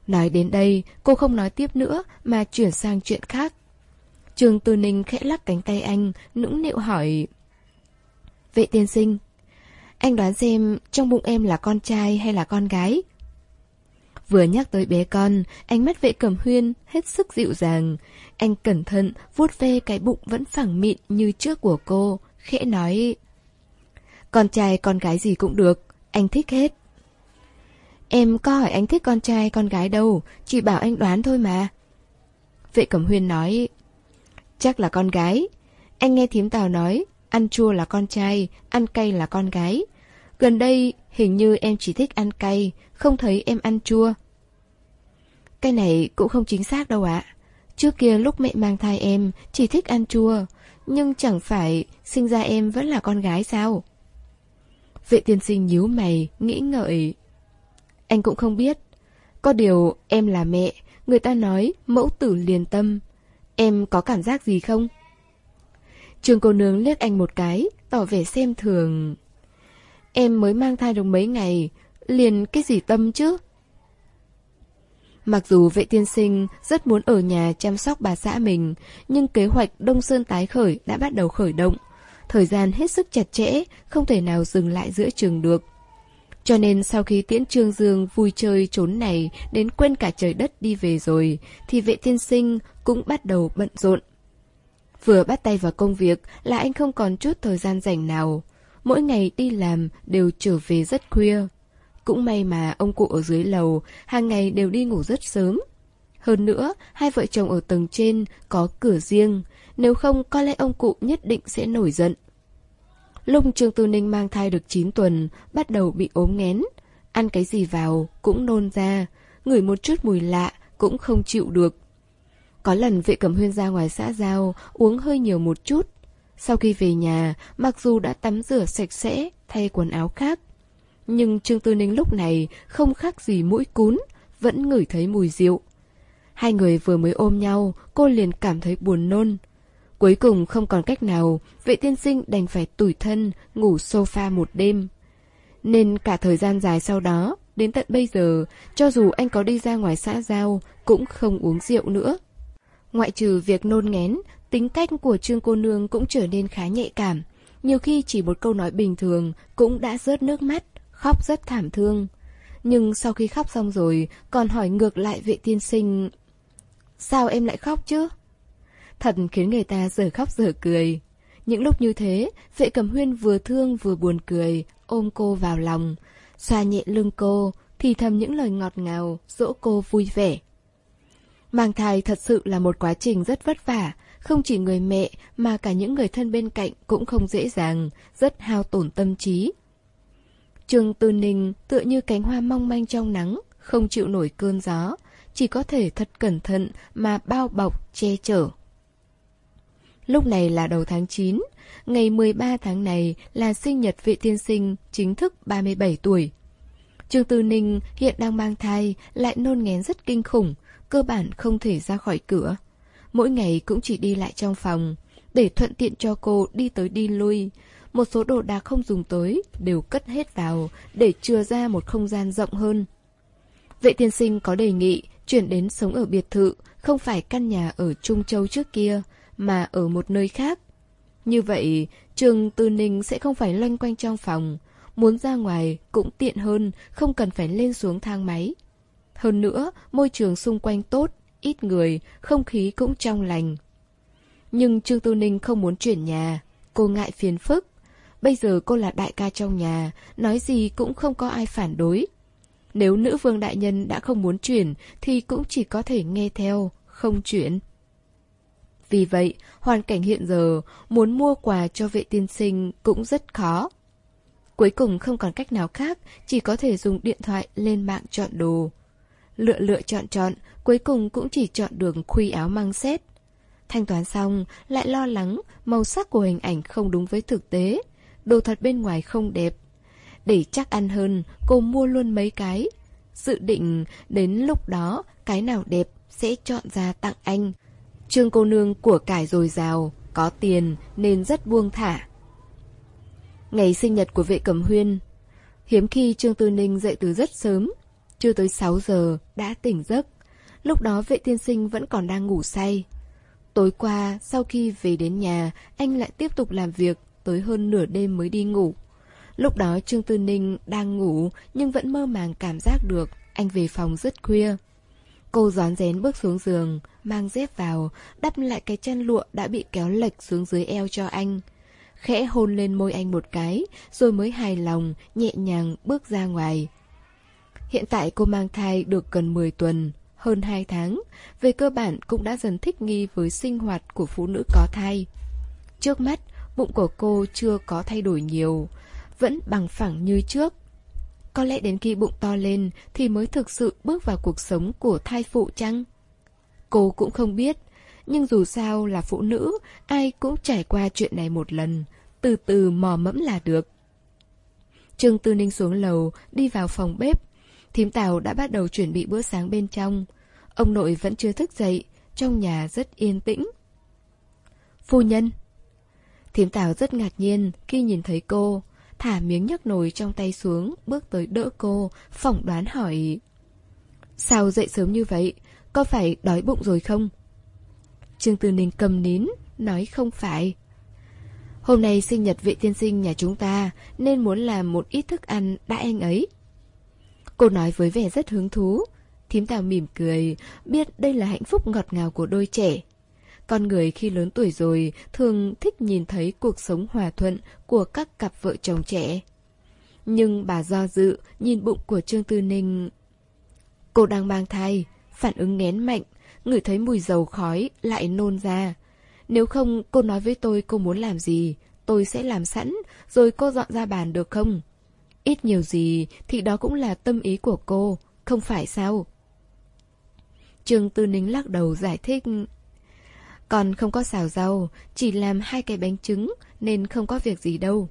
Nói đến đây, cô không nói tiếp nữa mà chuyển sang chuyện khác. Trường Từ Ninh khẽ lắc cánh tay anh, nũng nịu hỏi. Vệ tiên sinh, anh đoán xem trong bụng em là con trai hay là con gái? Vừa nhắc tới bé con, ánh mắt vệ cẩm huyên hết sức dịu dàng. Anh cẩn thận vuốt ve cái bụng vẫn phẳng mịn như trước của cô, khẽ nói Con trai con gái gì cũng được, anh thích hết. Em có hỏi anh thích con trai con gái đâu, chỉ bảo anh đoán thôi mà. Vệ Cẩm Huyên nói Chắc là con gái. Anh nghe thím Tào nói, ăn chua là con trai, ăn cay là con gái. Gần đây, hình như em chỉ thích ăn cay, không thấy em ăn chua. Cái này cũng không chính xác đâu ạ. Trước kia lúc mẹ mang thai em, chỉ thích ăn chua, nhưng chẳng phải sinh ra em vẫn là con gái sao? Vệ tiên sinh nhíu mày, nghĩ ngợi. Anh cũng không biết. Có điều em là mẹ, người ta nói mẫu tử liền tâm. Em có cảm giác gì không? Trường cô nương liếc anh một cái, tỏ vẻ xem thường. Em mới mang thai được mấy ngày, liền cái gì tâm chứ? Mặc dù vệ tiên sinh rất muốn ở nhà chăm sóc bà xã mình, nhưng kế hoạch Đông Sơn tái khởi đã bắt đầu khởi động. Thời gian hết sức chặt chẽ, không thể nào dừng lại giữa trường được. Cho nên sau khi tiễn Trương Dương vui chơi trốn này đến quên cả trời đất đi về rồi, thì vệ tiên sinh cũng bắt đầu bận rộn. Vừa bắt tay vào công việc là anh không còn chút thời gian rảnh nào. Mỗi ngày đi làm đều trở về rất khuya. Cũng may mà ông cụ ở dưới lầu hàng ngày đều đi ngủ rất sớm. Hơn nữa, hai vợ chồng ở tầng trên có cửa riêng, nếu không có lẽ ông cụ nhất định sẽ nổi giận. Lúc Trương Tư Ninh mang thai được 9 tuần, bắt đầu bị ốm nghén. Ăn cái gì vào cũng nôn ra, ngửi một chút mùi lạ cũng không chịu được. Có lần vệ cẩm huyên ra ngoài xã giao, uống hơi nhiều một chút. Sau khi về nhà, mặc dù đã tắm rửa sạch sẽ, thay quần áo khác, nhưng Trương Tư Ninh lúc này không khác gì mũi cún, vẫn ngửi thấy mùi rượu. Hai người vừa mới ôm nhau, cô liền cảm thấy buồn nôn. Cuối cùng không còn cách nào, vệ tiên sinh đành phải tủi thân, ngủ sofa một đêm. Nên cả thời gian dài sau đó, đến tận bây giờ, cho dù anh có đi ra ngoài xã giao, cũng không uống rượu nữa. Ngoại trừ việc nôn ngén, tính cách của Trương cô nương cũng trở nên khá nhạy cảm. Nhiều khi chỉ một câu nói bình thường cũng đã rớt nước mắt, khóc rất thảm thương. Nhưng sau khi khóc xong rồi, còn hỏi ngược lại vệ tiên sinh... Sao em lại khóc chứ? Thật khiến người ta giờ khóc giờ cười. Những lúc như thế, vệ cầm huyên vừa thương vừa buồn cười, ôm cô vào lòng, xoa nhẹ lưng cô, thì thầm những lời ngọt ngào, dỗ cô vui vẻ. Mang thai thật sự là một quá trình rất vất vả, không chỉ người mẹ mà cả những người thân bên cạnh cũng không dễ dàng, rất hao tổn tâm trí. Trương Tư Ninh tựa như cánh hoa mong manh trong nắng, không chịu nổi cơn gió, chỉ có thể thật cẩn thận mà bao bọc, che chở. Lúc này là đầu tháng 9, ngày 13 tháng này là sinh nhật vị tiên sinh chính thức 37 tuổi. Trương Tư Ninh hiện đang mang thai, lại nôn ngén rất kinh khủng, cơ bản không thể ra khỏi cửa. Mỗi ngày cũng chỉ đi lại trong phòng, để thuận tiện cho cô đi tới đi lui. Một số đồ đạc không dùng tới đều cất hết vào để chừa ra một không gian rộng hơn. Vệ tiên sinh có đề nghị chuyển đến sống ở biệt thự, không phải căn nhà ở Trung Châu trước kia, mà ở một nơi khác. Như vậy, trường Tư Ninh sẽ không phải loanh quanh trong phòng, muốn ra ngoài cũng tiện hơn, không cần phải lên xuống thang máy. Hơn nữa, môi trường xung quanh tốt, ít người, không khí cũng trong lành. Nhưng Trương Tư Ninh không muốn chuyển nhà, cô ngại phiền phức. Bây giờ cô là đại ca trong nhà, nói gì cũng không có ai phản đối. Nếu nữ vương đại nhân đã không muốn chuyển thì cũng chỉ có thể nghe theo, không chuyển. Vì vậy, hoàn cảnh hiện giờ, muốn mua quà cho vệ tiên sinh cũng rất khó. Cuối cùng không còn cách nào khác, chỉ có thể dùng điện thoại lên mạng chọn đồ. Lựa lựa chọn chọn, cuối cùng cũng chỉ chọn được khuy áo mang xét. Thanh toán xong, lại lo lắng, màu sắc của hình ảnh không đúng với thực tế. Đồ thật bên ngoài không đẹp. Để chắc ăn hơn, cô mua luôn mấy cái. Dự định đến lúc đó, cái nào đẹp sẽ chọn ra tặng anh. Trương cô nương của cải dồi dào, có tiền nên rất buông thả. Ngày sinh nhật của vệ cẩm huyên, hiếm khi Trương Tư Ninh dậy từ rất sớm, chưa tới 6 giờ đã tỉnh giấc. Lúc đó vệ tiên sinh vẫn còn đang ngủ say. Tối qua, sau khi về đến nhà, anh lại tiếp tục làm việc, tới hơn nửa đêm mới đi ngủ. Lúc đó Trương Tư Ninh đang ngủ nhưng vẫn mơ màng cảm giác được anh về phòng rất khuya. Cô gión rén bước xuống giường, mang dép vào, đắp lại cái chân lụa đã bị kéo lệch xuống dưới eo cho anh. Khẽ hôn lên môi anh một cái, rồi mới hài lòng, nhẹ nhàng bước ra ngoài. Hiện tại cô mang thai được gần 10 tuần, hơn 2 tháng, về cơ bản cũng đã dần thích nghi với sinh hoạt của phụ nữ có thai. Trước mắt, bụng của cô chưa có thay đổi nhiều, vẫn bằng phẳng như trước. Có lẽ đến khi bụng to lên thì mới thực sự bước vào cuộc sống của thai phụ chăng? Cô cũng không biết, nhưng dù sao là phụ nữ, ai cũng trải qua chuyện này một lần, từ từ mò mẫm là được. Trương Tư Ninh xuống lầu, đi vào phòng bếp. Thím Tào đã bắt đầu chuẩn bị bữa sáng bên trong. Ông nội vẫn chưa thức dậy, trong nhà rất yên tĩnh. Phu nhân Thím Tào rất ngạc nhiên khi nhìn thấy cô, thả miếng nhấc nồi trong tay xuống, bước tới đỡ cô, phỏng đoán hỏi. Sao dậy sớm như vậy? Có phải đói bụng rồi không? Trương Tư Ninh cầm nín, nói không phải. Hôm nay sinh nhật vị tiên sinh nhà chúng ta, nên muốn làm một ít thức ăn đã anh ấy. Cô nói với vẻ rất hứng thú. Thím Tào mỉm cười, biết đây là hạnh phúc ngọt ngào của đôi trẻ. Con người khi lớn tuổi rồi thường thích nhìn thấy cuộc sống hòa thuận của các cặp vợ chồng trẻ. Nhưng bà do dự, nhìn bụng của Trương Tư Ninh. Cô đang mang thai, phản ứng nén mạnh, ngửi thấy mùi dầu khói lại nôn ra. Nếu không cô nói với tôi cô muốn làm gì, tôi sẽ làm sẵn, rồi cô dọn ra bàn được không? Ít nhiều gì thì đó cũng là tâm ý của cô, không phải sao? Trương Tư Ninh lắc đầu giải thích. Còn không có xào rau, chỉ làm hai cái bánh trứng nên không có việc gì đâu.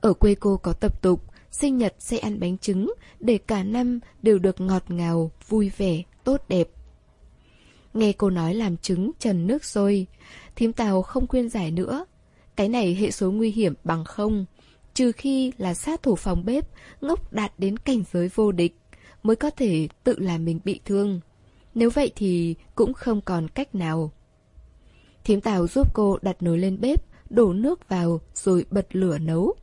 Ở quê cô có tập tục, sinh nhật sẽ ăn bánh trứng để cả năm đều được ngọt ngào, vui vẻ, tốt đẹp. Nghe cô nói làm trứng trần nước sôi, thím tàu không khuyên giải nữa. Cái này hệ số nguy hiểm bằng không, trừ khi là sát thủ phòng bếp, ngốc đạt đến cảnh giới vô địch, mới có thể tự làm mình bị thương. Nếu vậy thì cũng không còn cách nào. Thím Tào giúp cô đặt nồi lên bếp, đổ nước vào rồi bật lửa nấu.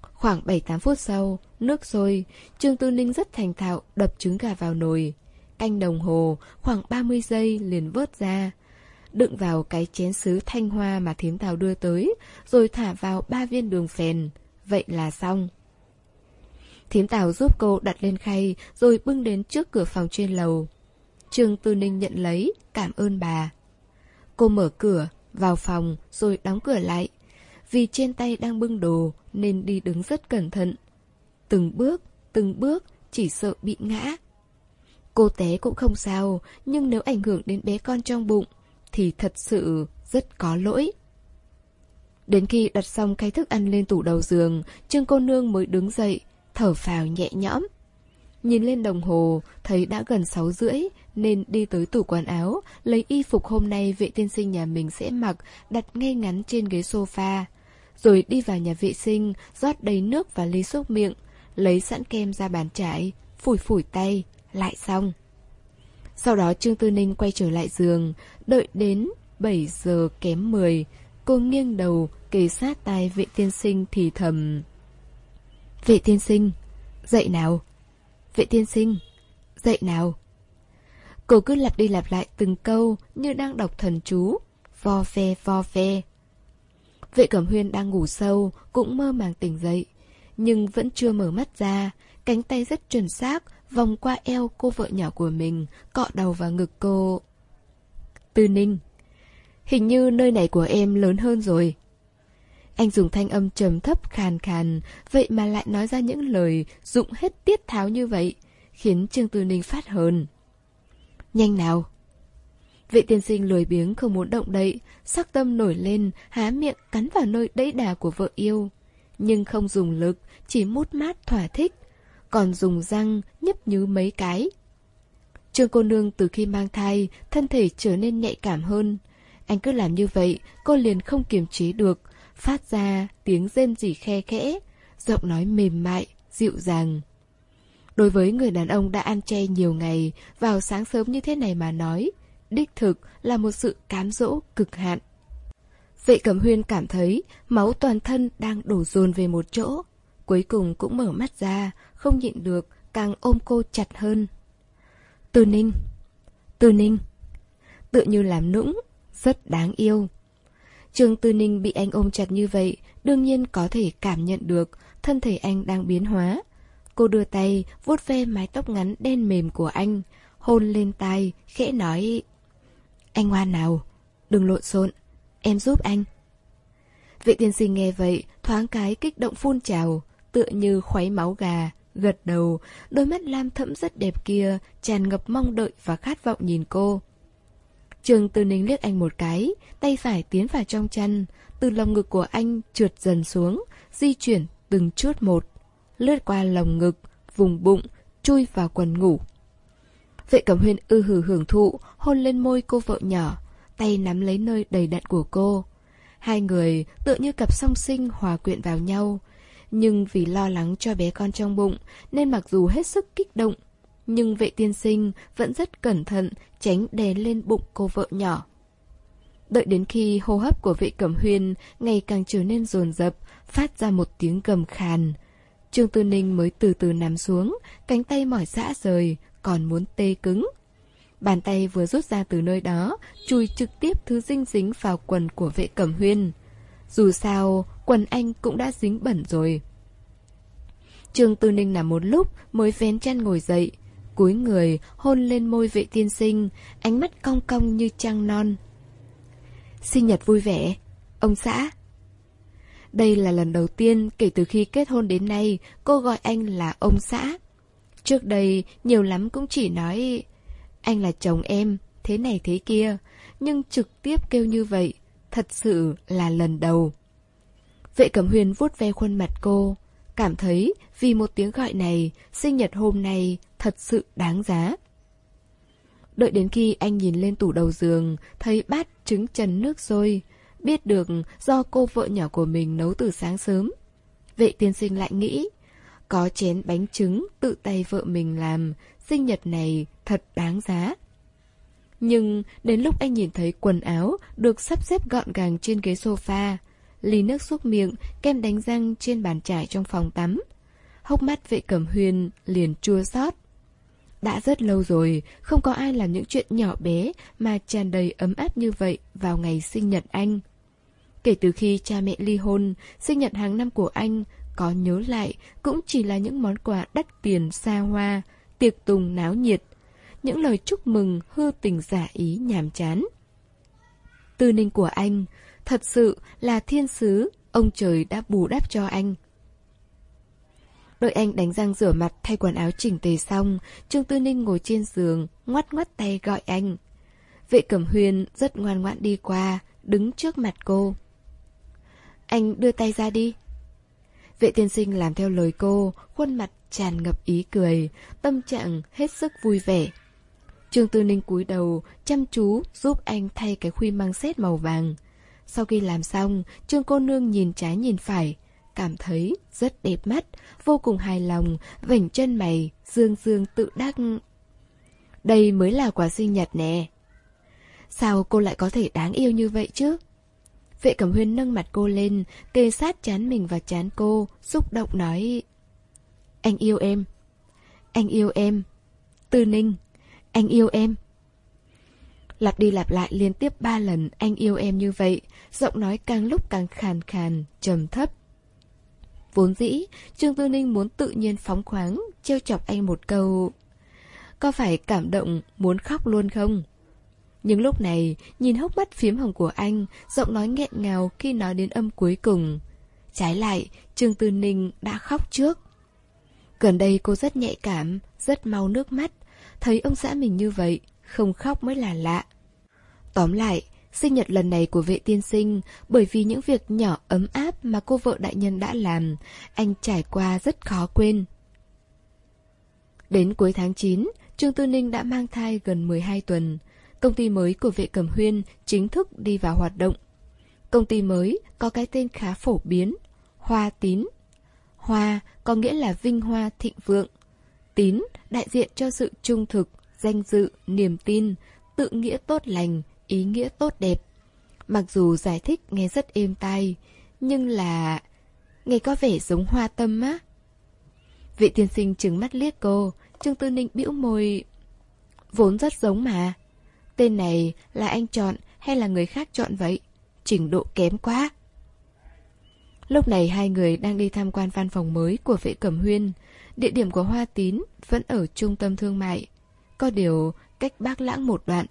Khoảng 7-8 phút sau, nước sôi, Trương Tư Ninh rất thành thạo đập trứng gà vào nồi. Canh đồng hồ, khoảng 30 giây liền vớt ra. Đựng vào cái chén sứ thanh hoa mà thím Tào đưa tới, rồi thả vào ba viên đường phèn. Vậy là xong. Thím Tào giúp cô đặt lên khay, rồi bưng đến trước cửa phòng trên lầu. Trương Tư Ninh nhận lấy, cảm ơn bà. Cô mở cửa, vào phòng rồi đóng cửa lại. Vì trên tay đang bưng đồ nên đi đứng rất cẩn thận. Từng bước, từng bước, chỉ sợ bị ngã. Cô té cũng không sao, nhưng nếu ảnh hưởng đến bé con trong bụng, thì thật sự rất có lỗi. Đến khi đặt xong cái thức ăn lên tủ đầu giường, Trương cô nương mới đứng dậy, thở phào nhẹ nhõm. Nhìn lên đồng hồ, thấy đã gần 6 rưỡi, nên đi tới tủ quần áo, lấy y phục hôm nay vệ tiên sinh nhà mình sẽ mặc, đặt ngay ngắn trên ghế sofa. Rồi đi vào nhà vệ sinh, rót đầy nước và ly xúc miệng, lấy sẵn kem ra bàn trải, phủi phủi tay, lại xong. Sau đó Trương Tư Ninh quay trở lại giường, đợi đến 7 giờ kém 10, cô nghiêng đầu, kề sát tai vệ tiên sinh thì thầm. Vệ tiên sinh, dậy nào. Vệ tiên sinh, dậy nào. Cô cứ lặp đi lặp lại từng câu như đang đọc thần chú, vo phe vo phe. Vệ Cẩm Huyên đang ngủ sâu, cũng mơ màng tỉnh dậy, nhưng vẫn chưa mở mắt ra, cánh tay rất chuẩn xác, vòng qua eo cô vợ nhỏ của mình, cọ đầu vào ngực cô. Tư Ninh, hình như nơi này của em lớn hơn rồi. Anh dùng thanh âm trầm thấp khàn khàn, vậy mà lại nói ra những lời dụng hết tiết tháo như vậy, khiến Trương Tư Ninh phát hờn. Nhanh nào! Vệ tiên sinh lười biếng không muốn động đậy, sắc tâm nổi lên, há miệng cắn vào nơi đẫy đà của vợ yêu. Nhưng không dùng lực, chỉ mút mát thỏa thích, còn dùng răng nhấp nhứ mấy cái. Trương cô nương từ khi mang thai, thân thể trở nên nhạy cảm hơn. Anh cứ làm như vậy, cô liền không kiềm chế được, phát ra tiếng rên rỉ khe khẽ, giọng nói mềm mại, dịu dàng. Đối với người đàn ông đã ăn chay nhiều ngày, vào sáng sớm như thế này mà nói, đích thực là một sự cám dỗ cực hạn. Vệ Cẩm Huyên cảm thấy máu toàn thân đang đổ dồn về một chỗ. Cuối cùng cũng mở mắt ra, không nhịn được, càng ôm cô chặt hơn. Từ Ninh, Từ Ninh, tự như làm nũng, rất đáng yêu. Trương Tư Ninh bị anh ôm chặt như vậy, đương nhiên có thể cảm nhận được thân thể anh đang biến hóa. Cô đưa tay vuốt ve mái tóc ngắn đen mềm của anh, hôn lên tai, khẽ nói Anh ngoan nào, đừng lộn xộn, em giúp anh. Vị tiên sinh nghe vậy, thoáng cái kích động phun trào, tựa như khuấy máu gà, gật đầu, đôi mắt lam thẫm rất đẹp kia, tràn ngập mong đợi và khát vọng nhìn cô. Trường Tư Ninh liếc anh một cái, tay phải tiến vào trong chăn, từ lồng ngực của anh trượt dần xuống, di chuyển từng chút một, lướt qua lồng ngực, vùng bụng, chui vào quần ngủ. Vệ Cẩm Huyên ư hử hưởng thụ, hôn lên môi cô vợ nhỏ, tay nắm lấy nơi đầy đặn của cô. Hai người tựa như cặp song sinh hòa quyện vào nhau, nhưng vì lo lắng cho bé con trong bụng nên mặc dù hết sức kích động, nhưng vệ tiên sinh vẫn rất cẩn thận tránh đè lên bụng cô vợ nhỏ. Đợi đến khi hô hấp của vệ cẩm huyên ngày càng trở nên rồn rập, phát ra một tiếng gầm khàn. Trương Tư Ninh mới từ từ nằm xuống, cánh tay mỏi dã rời, còn muốn tê cứng. Bàn tay vừa rút ra từ nơi đó, chui trực tiếp thứ dinh dính vào quần của vệ cẩm huyên. Dù sao, quần anh cũng đã dính bẩn rồi. Trương Tư Ninh nằm một lúc mới vén chăn ngồi dậy, cúi người hôn lên môi vệ tiên sinh, ánh mắt cong cong như trăng non. Sinh nhật vui vẻ, ông xã. Đây là lần đầu tiên kể từ khi kết hôn đến nay cô gọi anh là ông xã. Trước đây nhiều lắm cũng chỉ nói anh là chồng em, thế này thế kia, nhưng trực tiếp kêu như vậy, thật sự là lần đầu. Vệ Cẩm Huyền vuốt ve khuôn mặt cô, cảm thấy vì một tiếng gọi này, sinh nhật hôm nay thật sự đáng giá. Đợi đến khi anh nhìn lên tủ đầu giường, thấy bát trứng trần nước sôi, biết được do cô vợ nhỏ của mình nấu từ sáng sớm. Vệ tiên sinh lại nghĩ, có chén bánh trứng tự tay vợ mình làm, sinh nhật này thật đáng giá. Nhưng đến lúc anh nhìn thấy quần áo được sắp xếp gọn gàng trên ghế sofa, ly nước xúc miệng, kem đánh răng trên bàn trải trong phòng tắm, hốc mắt vệ cẩm huyền liền chua xót. Đã rất lâu rồi, không có ai làm những chuyện nhỏ bé mà tràn đầy ấm áp như vậy vào ngày sinh nhật anh. Kể từ khi cha mẹ ly hôn, sinh nhật hàng năm của anh có nhớ lại cũng chỉ là những món quà đắt tiền xa hoa, tiệc tùng náo nhiệt. những lời chúc mừng hư tình giả ý nhàm chán. Tư ninh của anh, thật sự là thiên sứ, ông trời đã bù đắp cho anh. Đợi anh đánh răng rửa mặt thay quần áo chỉnh tề xong, Trương Tư Ninh ngồi trên giường, ngoắt ngoắt tay gọi anh. Vệ Cẩm Huyền rất ngoan ngoãn đi qua, đứng trước mặt cô. Anh đưa tay ra đi. Vệ tiên sinh làm theo lời cô, khuôn mặt tràn ngập ý cười, tâm trạng hết sức vui vẻ. Trương Tư Ninh cúi đầu, chăm chú giúp anh thay cái khuy măng xét màu vàng. Sau khi làm xong, Trương cô nương nhìn trái nhìn phải, cảm thấy rất đẹp mắt, vô cùng hài lòng, vảnh chân mày, dương dương tự đắc. Đây mới là quà sinh nhật nè. Sao cô lại có thể đáng yêu như vậy chứ? Vệ Cẩm Huyên nâng mặt cô lên, kề sát chán mình và chán cô, xúc động nói Anh yêu em Anh yêu em Tư Ninh Anh yêu em Lặp đi lặp lại liên tiếp ba lần anh yêu em như vậy, giọng nói càng lúc càng khàn khàn, trầm thấp. Vốn dĩ, Trương Tư Ninh muốn tự nhiên phóng khoáng, trêu chọc anh một câu. Có phải cảm động, muốn khóc luôn không? Nhưng lúc này, nhìn hốc mắt phím hồng của anh, giọng nói nghẹn ngào khi nói đến âm cuối cùng. Trái lại, Trương Tư Ninh đã khóc trước. Gần đây cô rất nhạy cảm, rất mau nước mắt. Thấy ông xã mình như vậy, không khóc mới là lạ. Tóm lại, sinh nhật lần này của vệ tiên sinh, bởi vì những việc nhỏ ấm áp mà cô vợ đại nhân đã làm, anh trải qua rất khó quên. Đến cuối tháng 9, Trương Tư Ninh đã mang thai gần 12 tuần. Công ty mới của vệ cẩm huyên chính thức đi vào hoạt động. Công ty mới có cái tên khá phổ biến, Hoa Tín. Hoa có nghĩa là vinh hoa thịnh vượng. Tín đại diện cho sự trung thực, danh dự, niềm tin, tự nghĩa tốt lành, ý nghĩa tốt đẹp. Mặc dù giải thích nghe rất êm tai, nhưng là... Nghe có vẻ giống hoa tâm á. Vị tiên sinh trừng mắt liếc cô, Trương Tư Ninh bĩu môi... Vốn rất giống mà. Tên này là anh chọn hay là người khác chọn vậy? Trình độ kém quá. Lúc này hai người đang đi tham quan văn phòng mới của vệ cẩm huyên. Địa điểm của Hoa Tín vẫn ở trung tâm thương mại. Có điều cách bác lãng một đoạn.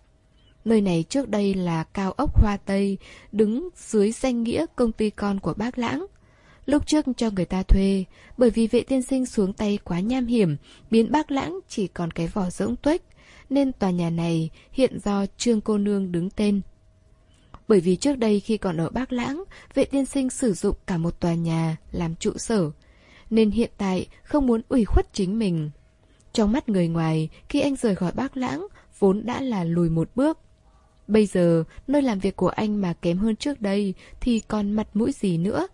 Nơi này trước đây là cao ốc Hoa Tây, đứng dưới danh nghĩa công ty con của bác lãng. Lúc trước cho người ta thuê, bởi vì vệ tiên sinh xuống tay quá nham hiểm, biến bác lãng chỉ còn cái vỏ rỗng tuếch, nên tòa nhà này hiện do Trương Cô Nương đứng tên. Bởi vì trước đây khi còn ở Bác Lãng, vệ tiên sinh sử dụng cả một tòa nhà làm trụ sở, nên hiện tại không muốn ủy khuất chính mình. Trong mắt người ngoài, khi anh rời khỏi Bác Lãng, vốn đã là lùi một bước. Bây giờ, nơi làm việc của anh mà kém hơn trước đây thì còn mặt mũi gì nữa.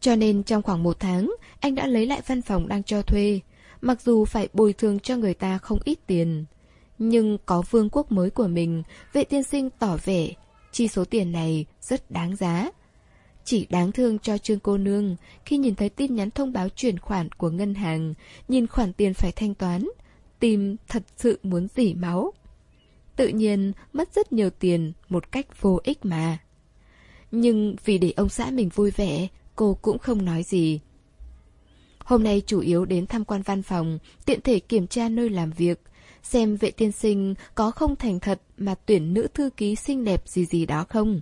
Cho nên trong khoảng một tháng, anh đã lấy lại văn phòng đang cho thuê. Mặc dù phải bồi thường cho người ta không ít tiền. Nhưng có vương quốc mới của mình, vệ tiên sinh tỏ vẻ, chi số tiền này rất đáng giá. Chỉ đáng thương cho Trương cô nương khi nhìn thấy tin nhắn thông báo chuyển khoản của ngân hàng, nhìn khoản tiền phải thanh toán, tim thật sự muốn dỉ máu. Tự nhiên mất rất nhiều tiền một cách vô ích mà. Nhưng vì để ông xã mình vui vẻ, cô cũng không nói gì. Hôm nay chủ yếu đến tham quan văn phòng, tiện thể kiểm tra nơi làm việc, xem vệ tiên sinh có không thành thật mà tuyển nữ thư ký xinh đẹp gì gì đó không.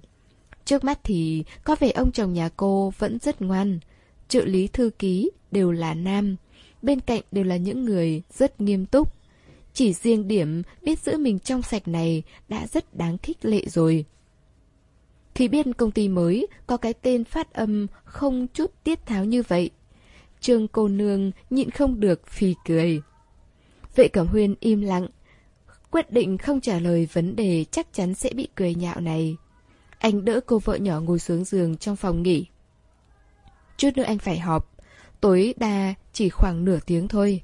Trước mắt thì có vẻ ông chồng nhà cô vẫn rất ngoan. Trợ lý thư ký đều là nam, bên cạnh đều là những người rất nghiêm túc. Chỉ riêng điểm biết giữ mình trong sạch này đã rất đáng khích lệ rồi. Khi biết công ty mới có cái tên phát âm không chút tiết tháo như vậy, Trương cô nương nhịn không được phì cười. Vệ Cẩm Huyên im lặng, quyết định không trả lời vấn đề chắc chắn sẽ bị cười nhạo này. Anh đỡ cô vợ nhỏ ngồi xuống giường trong phòng nghỉ. Chút nữa anh phải họp, tối đa chỉ khoảng nửa tiếng thôi.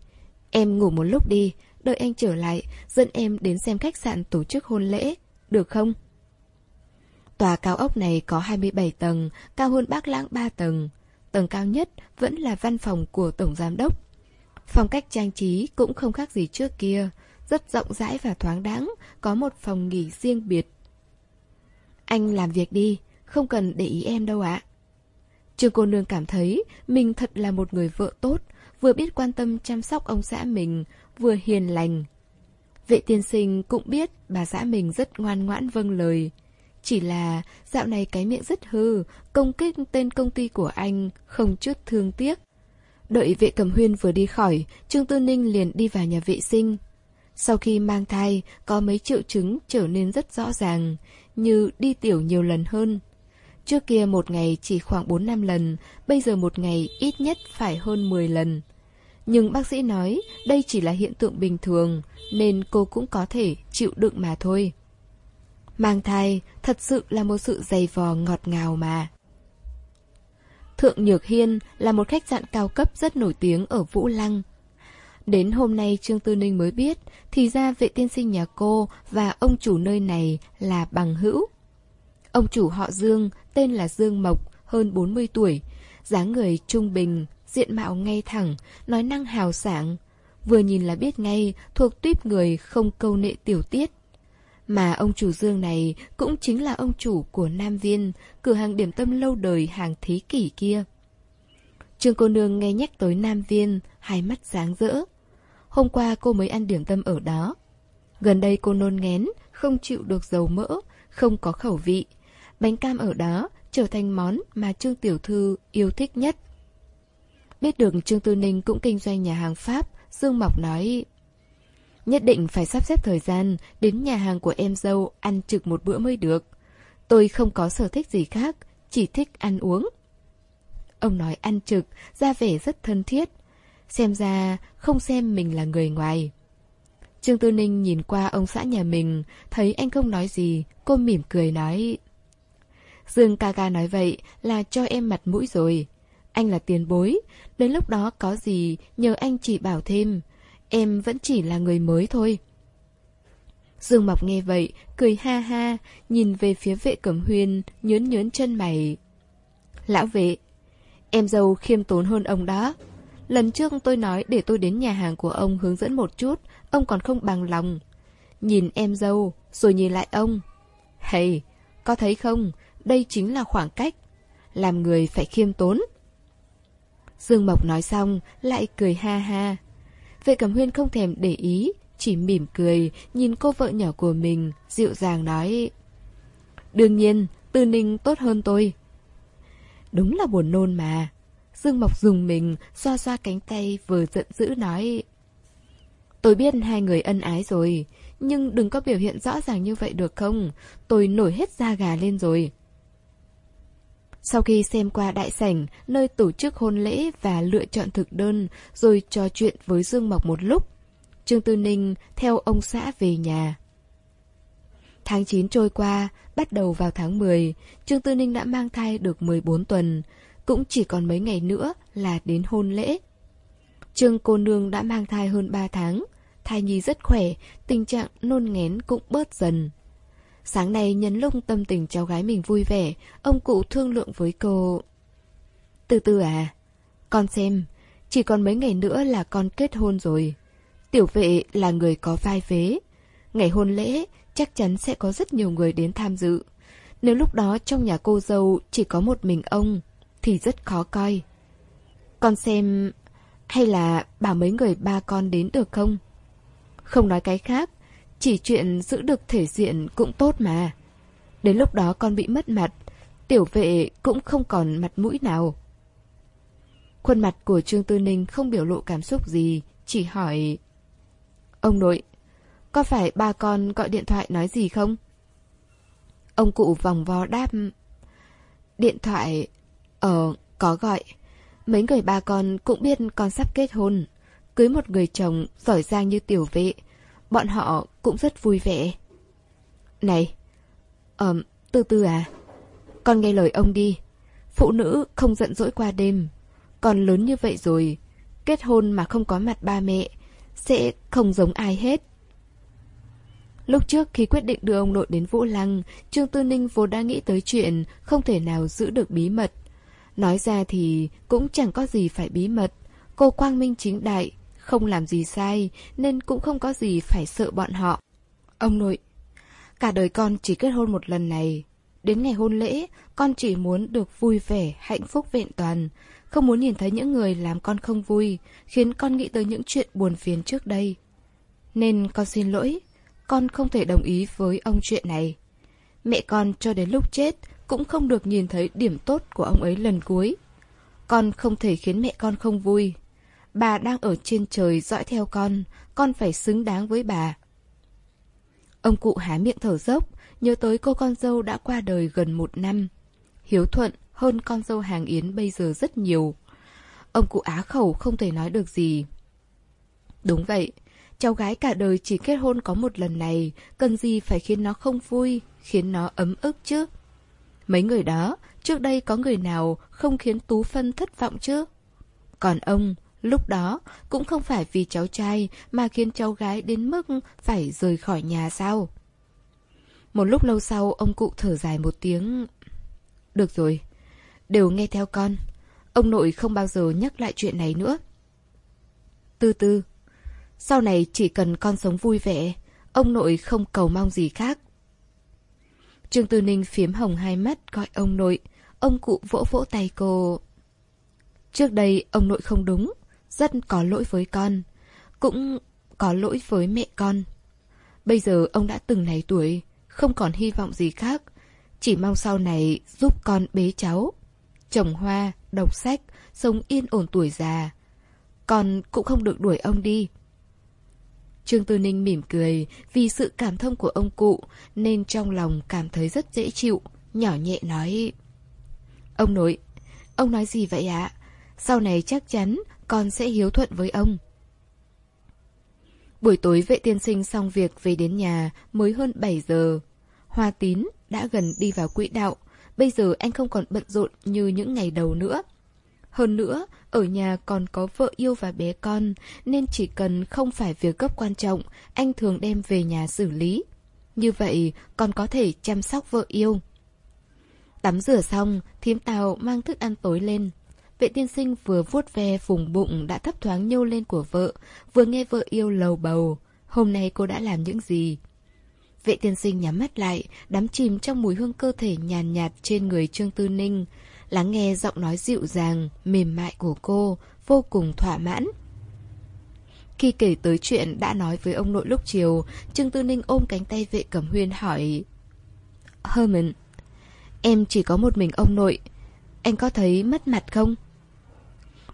Em ngủ một lúc đi, đợi anh trở lại, dẫn em đến xem khách sạn tổ chức hôn lễ, được không? Tòa cao ốc này có 27 tầng, cao hơn Bác Lãng 3 tầng. Tầng cao nhất vẫn là văn phòng của Tổng Giám Đốc. Phong cách trang trí cũng không khác gì trước kia, rất rộng rãi và thoáng đãng, có một phòng nghỉ riêng biệt. Anh làm việc đi, không cần để ý em đâu ạ. Trương cô nương cảm thấy mình thật là một người vợ tốt, vừa biết quan tâm chăm sóc ông xã mình, vừa hiền lành. Vệ tiên sinh cũng biết bà xã mình rất ngoan ngoãn vâng lời. Chỉ là dạo này cái miệng rất hư, công kích tên công ty của anh, không chút thương tiếc. Đợi vệ cầm huyên vừa đi khỏi, Trương Tư Ninh liền đi vào nhà vệ sinh. Sau khi mang thai, có mấy triệu chứng trở nên rất rõ ràng, như đi tiểu nhiều lần hơn. Trước kia một ngày chỉ khoảng 4-5 lần, bây giờ một ngày ít nhất phải hơn 10 lần. Nhưng bác sĩ nói đây chỉ là hiện tượng bình thường, nên cô cũng có thể chịu đựng mà thôi. Mang thai thật sự là một sự dày vò ngọt ngào mà. Thượng Nhược Hiên là một khách sạn cao cấp rất nổi tiếng ở Vũ Lăng. Đến hôm nay Trương Tư Ninh mới biết, thì ra vệ tiên sinh nhà cô và ông chủ nơi này là bằng hữu. Ông chủ họ Dương, tên là Dương Mộc, hơn 40 tuổi, dáng người trung bình, diện mạo ngay thẳng, nói năng hào sảng. Vừa nhìn là biết ngay, thuộc tuyếp người không câu nệ tiểu tiết. Mà ông chủ Dương này cũng chính là ông chủ của Nam Viên, cửa hàng điểm tâm lâu đời hàng thế kỷ kia. Trương cô nương nghe nhắc tới Nam Viên, hai mắt sáng rỡ. Hôm qua cô mới ăn điểm tâm ở đó. Gần đây cô nôn ngén, không chịu được dầu mỡ, không có khẩu vị. Bánh cam ở đó trở thành món mà Trương Tiểu Thư yêu thích nhất. Biết được Trương Tư Ninh cũng kinh doanh nhà hàng Pháp, Dương Mộc nói Nhất định phải sắp xếp thời gian đến nhà hàng của em dâu ăn trực một bữa mới được. Tôi không có sở thích gì khác, chỉ thích ăn uống. Ông nói ăn trực, ra vẻ rất thân thiết. Xem ra không xem mình là người ngoài. Trương Tư Ninh nhìn qua ông xã nhà mình, thấy anh không nói gì, cô mỉm cười nói. Dương ca ca nói vậy là cho em mặt mũi rồi. Anh là tiền bối, đến lúc đó có gì nhờ anh chỉ bảo thêm. Em vẫn chỉ là người mới thôi. Dương Mộc nghe vậy, cười ha ha, nhìn về phía vệ cẩm huyên, nhớn nhớn chân mày. Lão vệ, em dâu khiêm tốn hơn ông đó. Lần trước tôi nói để tôi đến nhà hàng của ông hướng dẫn một chút, ông còn không bằng lòng. Nhìn em dâu, rồi nhìn lại ông. Hay, có thấy không, đây chính là khoảng cách. Làm người phải khiêm tốn. Dương Mộc nói xong, lại cười ha ha. Vệ Cẩm Huyên không thèm để ý, chỉ mỉm cười, nhìn cô vợ nhỏ của mình, dịu dàng nói. Đương nhiên, Tư Ninh tốt hơn tôi. Đúng là buồn nôn mà. Dương Mộc dùng mình, xoa xoa cánh tay vừa giận dữ nói. Tôi biết hai người ân ái rồi, nhưng đừng có biểu hiện rõ ràng như vậy được không? Tôi nổi hết da gà lên rồi. Sau khi xem qua đại sảnh, nơi tổ chức hôn lễ và lựa chọn thực đơn, rồi trò chuyện với Dương Mộc một lúc, Trương Tư Ninh theo ông xã về nhà. Tháng 9 trôi qua, bắt đầu vào tháng 10, Trương Tư Ninh đã mang thai được 14 tuần, cũng chỉ còn mấy ngày nữa là đến hôn lễ. Trương cô nương đã mang thai hơn 3 tháng, thai nhi rất khỏe, tình trạng nôn ngén cũng bớt dần. Sáng nay nhân lúc tâm tình cháu gái mình vui vẻ, ông cụ thương lượng với cô. Từ từ à, con xem, chỉ còn mấy ngày nữa là con kết hôn rồi. Tiểu vệ là người có vai vế. Ngày hôn lễ chắc chắn sẽ có rất nhiều người đến tham dự. Nếu lúc đó trong nhà cô dâu chỉ có một mình ông, thì rất khó coi. Con xem... Hay là bảo mấy người ba con đến được không? Không nói cái khác, chỉ chuyện giữ được thể diện cũng tốt mà. Đến lúc đó con bị mất mặt, tiểu vệ cũng không còn mặt mũi nào. Khuôn mặt của Trương Tư Ninh không biểu lộ cảm xúc gì, chỉ hỏi... Ông nội, có phải ba con gọi điện thoại nói gì không? Ông cụ vòng vo đáp... Điện thoại... Ờ, có gọi. Mấy người ba con cũng biết con sắp kết hôn. Cưới một người chồng giỏi giang như tiểu vệ, bọn họ cũng rất vui vẻ. Này, ờm, từ từ à, con nghe lời ông đi. Phụ nữ không giận dỗi qua đêm. Còn lớn như vậy rồi, kết hôn mà không có mặt ba mẹ, sẽ không giống ai hết. Lúc trước khi quyết định đưa ông nội đến Vũ Lăng, Trương Tư Ninh vốn đã nghĩ tới chuyện không thể nào giữ được bí mật. Nói ra thì cũng chẳng có gì phải bí mật. Cô quang minh chính đại, không làm gì sai, nên cũng không có gì phải sợ bọn họ. Ông nội, cả đời con chỉ kết hôn một lần này. Đến ngày hôn lễ, con chỉ muốn được vui vẻ, hạnh phúc vẹn toàn. Không muốn nhìn thấy những người làm con không vui, khiến con nghĩ tới những chuyện buồn phiền trước đây. Nên con xin lỗi, con không thể đồng ý với ông chuyện này. Mẹ con cho đến lúc chết cũng không được nhìn thấy điểm tốt của ông ấy lần cuối. Con không thể khiến mẹ con không vui. Bà đang ở trên trời dõi theo con, con phải xứng đáng với bà. Ông cụ há miệng thở dốc, nhớ tới cô con dâu đã qua đời gần một năm. Hiếu thuận hơn con dâu hàng Yến bây giờ rất nhiều. Ông cụ á khẩu không thể nói được gì. Đúng vậy, cháu gái cả đời chỉ kết hôn có một lần này, cần gì phải khiến nó không vui, khiến nó ấm ức chứ? Mấy người đó, trước đây có người nào không khiến Tú Phân thất vọng chứ? Còn ông, lúc đó cũng không phải vì cháu trai mà khiến cháu gái đến mức phải rời khỏi nhà sao? Một lúc lâu sau, ông cụ thở dài một tiếng. Được rồi, đều nghe theo con. Ông nội không bao giờ nhắc lại chuyện này nữa. Từ từ, sau này chỉ cần con sống vui vẻ, ông nội không cầu mong gì khác. Trương Tư Ninh phiếm hồng hai mắt gọi ông nội, ông cụ vỗ vỗ tay cô. Trước đây ông nội không đúng, rất có lỗi với con, cũng có lỗi với mẹ con. Bây giờ ông đã từng này tuổi, không còn hy vọng gì khác, chỉ mong sau này giúp con bế cháu, trồng hoa, đọc sách, sống yên ổn tuổi già. Con cũng không được đuổi ông đi. Trương Tư Ninh mỉm cười vì sự cảm thông của ông cụ nên trong lòng cảm thấy rất dễ chịu, nhỏ nhẹ nói. Ông nội, ông nói gì vậy ạ? Sau này chắc chắn con sẽ hiếu thuận với ông. Buổi tối vệ tiên sinh xong việc về đến nhà mới hơn 7 giờ. Hoa tín đã gần đi vào quỹ đạo, bây giờ anh không còn bận rộn như những ngày đầu nữa. Hơn nữa, ở nhà còn có vợ yêu và bé con, nên chỉ cần không phải việc gấp quan trọng, anh thường đem về nhà xử lý. Như vậy, còn có thể chăm sóc vợ yêu. Tắm rửa xong, thím tàu mang thức ăn tối lên. Vệ tiên sinh vừa vuốt ve vùng bụng đã thấp thoáng nhô lên của vợ, vừa nghe vợ yêu lầu bầu. Hôm nay cô đã làm những gì? Vệ tiên sinh nhắm mắt lại, đắm chìm trong mùi hương cơ thể nhàn nhạt, trên người Trương Tư Ninh. Lắng nghe giọng nói dịu dàng, mềm mại của cô, vô cùng thỏa mãn. Khi kể tới chuyện đã nói với ông nội lúc chiều, Trương Tư Ninh ôm cánh tay vệ cẩm huyên hỏi Herman, em chỉ có một mình ông nội, anh có thấy mất mặt không?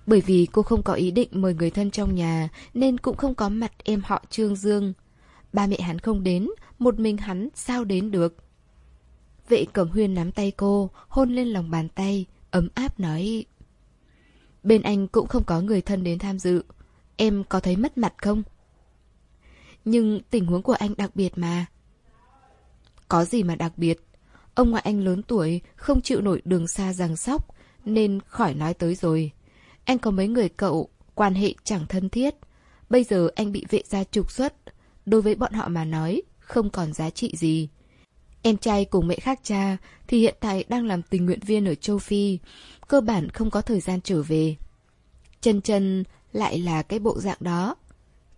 Bởi vì cô không có ý định mời người thân trong nhà nên cũng không có mặt em họ Trương Dương. Ba mẹ hắn không đến, một mình hắn sao đến được. Vệ cẩm huyên nắm tay cô, hôn lên lòng bàn tay, ấm áp nói. Bên anh cũng không có người thân đến tham dự. Em có thấy mất mặt không? Nhưng tình huống của anh đặc biệt mà. Có gì mà đặc biệt? Ông ngoại anh lớn tuổi, không chịu nổi đường xa rằng sóc, nên khỏi nói tới rồi. Anh có mấy người cậu, quan hệ chẳng thân thiết. Bây giờ anh bị vệ gia trục xuất. Đối với bọn họ mà nói, không còn giá trị gì. Em trai cùng mẹ khác cha thì hiện tại đang làm tình nguyện viên ở châu Phi, cơ bản không có thời gian trở về. Chân chân lại là cái bộ dạng đó.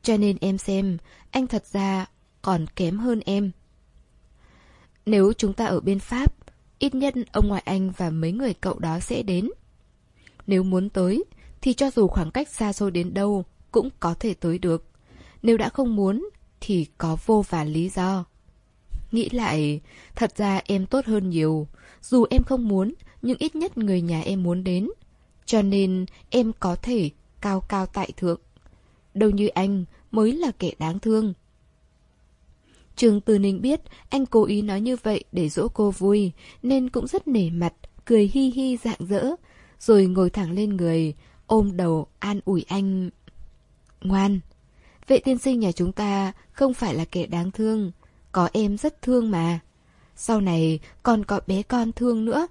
Cho nên em xem, anh thật ra còn kém hơn em. Nếu chúng ta ở bên Pháp, ít nhất ông ngoại anh và mấy người cậu đó sẽ đến. Nếu muốn tới, thì cho dù khoảng cách xa xôi đến đâu cũng có thể tới được. Nếu đã không muốn, thì có vô vàn lý do. Nghĩ lại, thật ra em tốt hơn nhiều. Dù em không muốn, nhưng ít nhất người nhà em muốn đến. Cho nên em có thể cao cao tại thượng. Đâu như anh mới là kẻ đáng thương. Trường Từ Ninh biết anh cố ý nói như vậy để dỗ cô vui, nên cũng rất nể mặt, cười hi hi dạng dỡ, rồi ngồi thẳng lên người, ôm đầu an ủi anh. Ngoan, vệ tiên sinh nhà chúng ta không phải là kẻ đáng thương, có em rất thương mà. Sau này còn có bé con thương nữa.